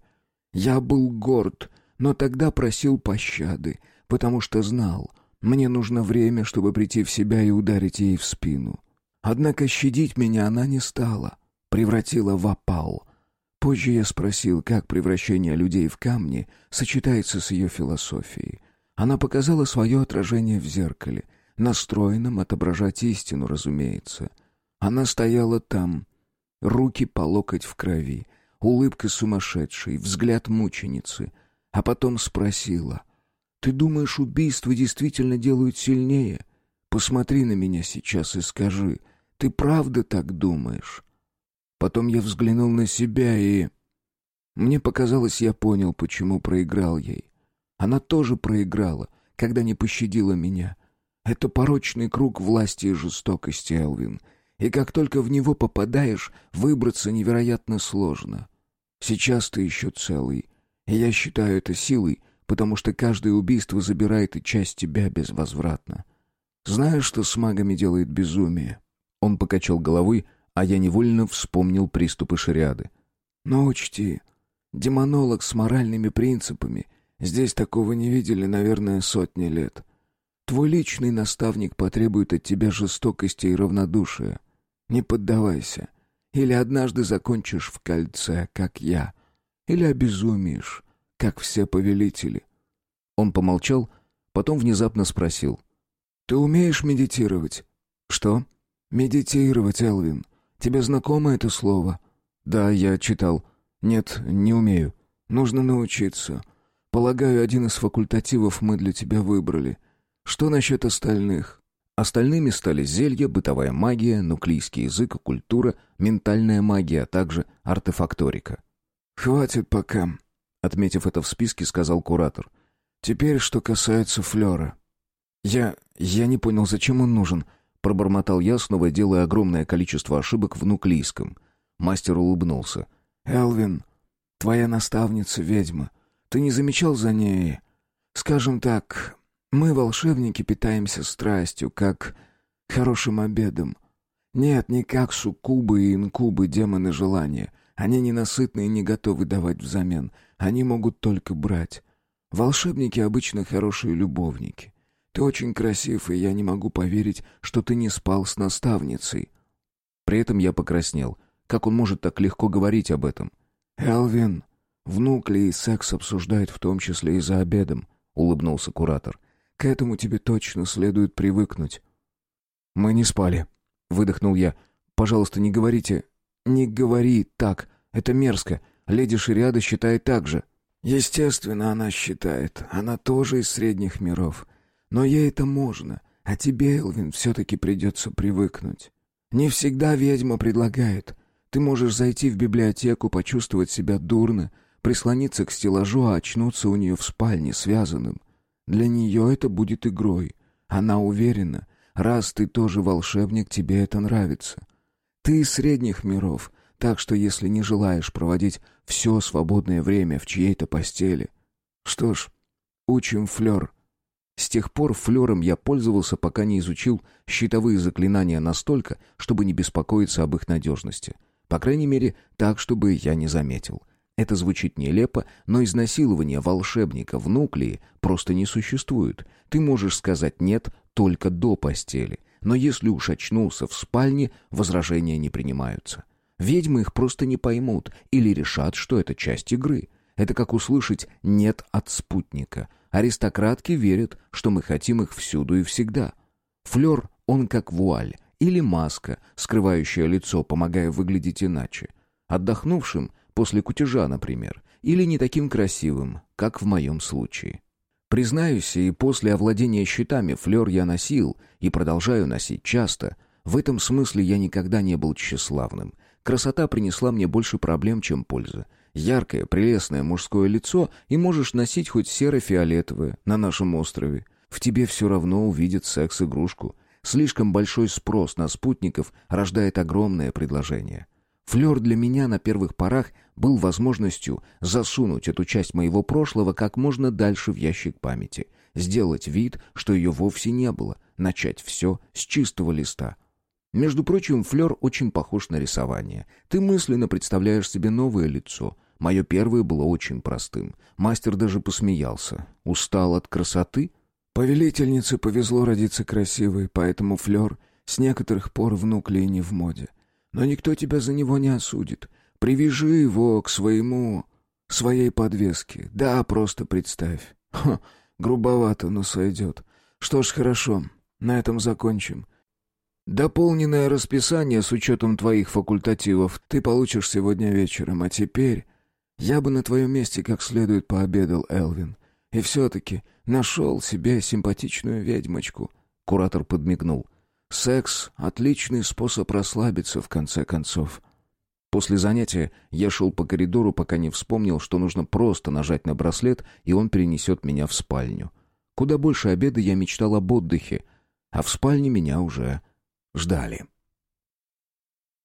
Я был горд, но тогда просил пощады, потому что знал, мне нужно время, чтобы прийти в себя и ударить ей в спину. Однако щадить меня она не стала, превратила в опал. Позже я спросил, как превращение людей в камни сочетается с ее философией. Она показала свое отражение в зеркале, настроенном отображать истину, разумеется. Она стояла там, руки по локоть в крови, улыбка сумасшедшей, взгляд мученицы, а потом спросила, «Ты думаешь, убийства действительно делают сильнее? Посмотри на меня сейчас и скажи, ты правда так думаешь?» Потом я взглянул на себя и... Мне показалось, я понял, почему проиграл ей. Она тоже проиграла, когда не пощадила меня. Это порочный круг власти и жестокости, Элвин. И как только в него попадаешь, выбраться невероятно сложно. Сейчас ты еще целый. И я считаю это силой, потому что каждое убийство забирает и часть тебя безвозвратно. Знаешь, что с магами делает безумие?» Он покачал головой, а я невольно вспомнил приступы шариады. «Но учти, демонолог с моральными принципами. Здесь такого не видели, наверное, сотни лет. Твой личный наставник потребует от тебя жестокости и равнодушия. Не поддавайся. Или однажды закончишь в кольце, как я. Или обезумеешь, как все повелители». Он помолчал, потом внезапно спросил. «Ты умеешь медитировать?» «Что?» «Медитировать, Элвин. Тебе знакомо это слово?» «Да, я читал. Нет, не умею. Нужно научиться. Полагаю, один из факультативов мы для тебя выбрали. Что насчет остальных?» Остальными стали зелья, бытовая магия, нуклийский язык культура, ментальная магия, а также артефакторика. «Хватит пока», — отметив это в списке, сказал куратор. «Теперь, что касается Флера». «Я... я не понял, зачем он нужен?» — пробормотал я, снова делая огромное количество ошибок в нуклийском. Мастер улыбнулся. «Элвин, твоя наставница ведьма. Ты не замечал за ней? Скажем так, мы, волшебники, питаемся страстью, как хорошим обедом. Нет, не как суккубы и инкубы, демоны желания. Они ненасытны и не готовы давать взамен. Они могут только брать. Волшебники обычно хорошие любовники. Ты очень красив, и я не могу поверить, что ты не спал с наставницей». При этом я покраснел. Как он может так легко говорить об этом? «Элвин, внук ли секс обсуждают в том числе и за обедом», — улыбнулся куратор. «К этому тебе точно следует привыкнуть». «Мы не спали», — выдохнул я. «Пожалуйста, не говорите...» «Не говори так. Это мерзко. Леди Шириада считает так же». «Естественно, она считает. Она тоже из средних миров. Но ей это можно, а тебе, Элвин, все-таки придется привыкнуть. Не всегда ведьма предлагает. Ты можешь зайти в библиотеку, почувствовать себя дурно, прислониться к стеллажу, а очнуться у нее в спальне связанным. Для нее это будет игрой. Она уверена, раз ты тоже волшебник, тебе это нравится. Ты из средних миров, так что если не желаешь проводить все свободное время в чьей-то постели... Что ж, учим флер — с тех пор флером я пользовался, пока не изучил щитовые заклинания настолько, чтобы не беспокоиться об их надежности. По крайней мере, так, чтобы я не заметил. Это звучит нелепо, но изнасилование волшебника в нуклеи просто не существует. Ты можешь сказать «нет» только до постели. Но если уж очнулся в спальне, возражения не принимаются. Ведьмы их просто не поймут или решат, что это часть игры. Это как услышать «нет» от спутника — Аристократки верят, что мы хотим их всюду и всегда. Флер, он как вуаль или маска, скрывающая лицо, помогая выглядеть иначе. Отдохнувшим после кутежа, например, или не таким красивым, как в моем случае. Признаюсь, и после овладения щитами флер я носил и продолжаю носить часто. В этом смысле я никогда не был тщеславным. Красота принесла мне больше проблем, чем польза. Яркое, прелестное мужское лицо, и можешь носить хоть серо-фиолетовое на нашем острове. В тебе все равно увидят секс-игрушку. Слишком большой спрос на спутников рождает огромное предложение. Флёр для меня на первых порах был возможностью засунуть эту часть моего прошлого как можно дальше в ящик памяти, сделать вид, что ее вовсе не было, начать все с чистого листа — между прочим, флер очень похож на рисование. Ты мысленно представляешь себе новое лицо. Мое первое было очень простым. Мастер даже посмеялся. Устал от красоты? Повелительнице повезло родиться красивой, поэтому флер с некоторых пор внук не в моде. Но никто тебя за него не осудит. Привяжи его к своему... своей подвеске. Да, просто представь. Ха, грубовато, но сойдет. Что ж, хорошо, на этом закончим. Дополненное расписание с учетом твоих факультативов ты получишь сегодня вечером, а теперь... Я бы на твоем месте как следует пообедал, Элвин. И все-таки нашел себе симпатичную ведьмочку. Куратор подмигнул. Секс — отличный способ расслабиться, в конце концов. После занятия я шел по коридору, пока не вспомнил, что нужно просто нажать на браслет, и он перенесет меня в спальню. Куда больше обеда я мечтал об отдыхе, а в спальне меня уже ждали.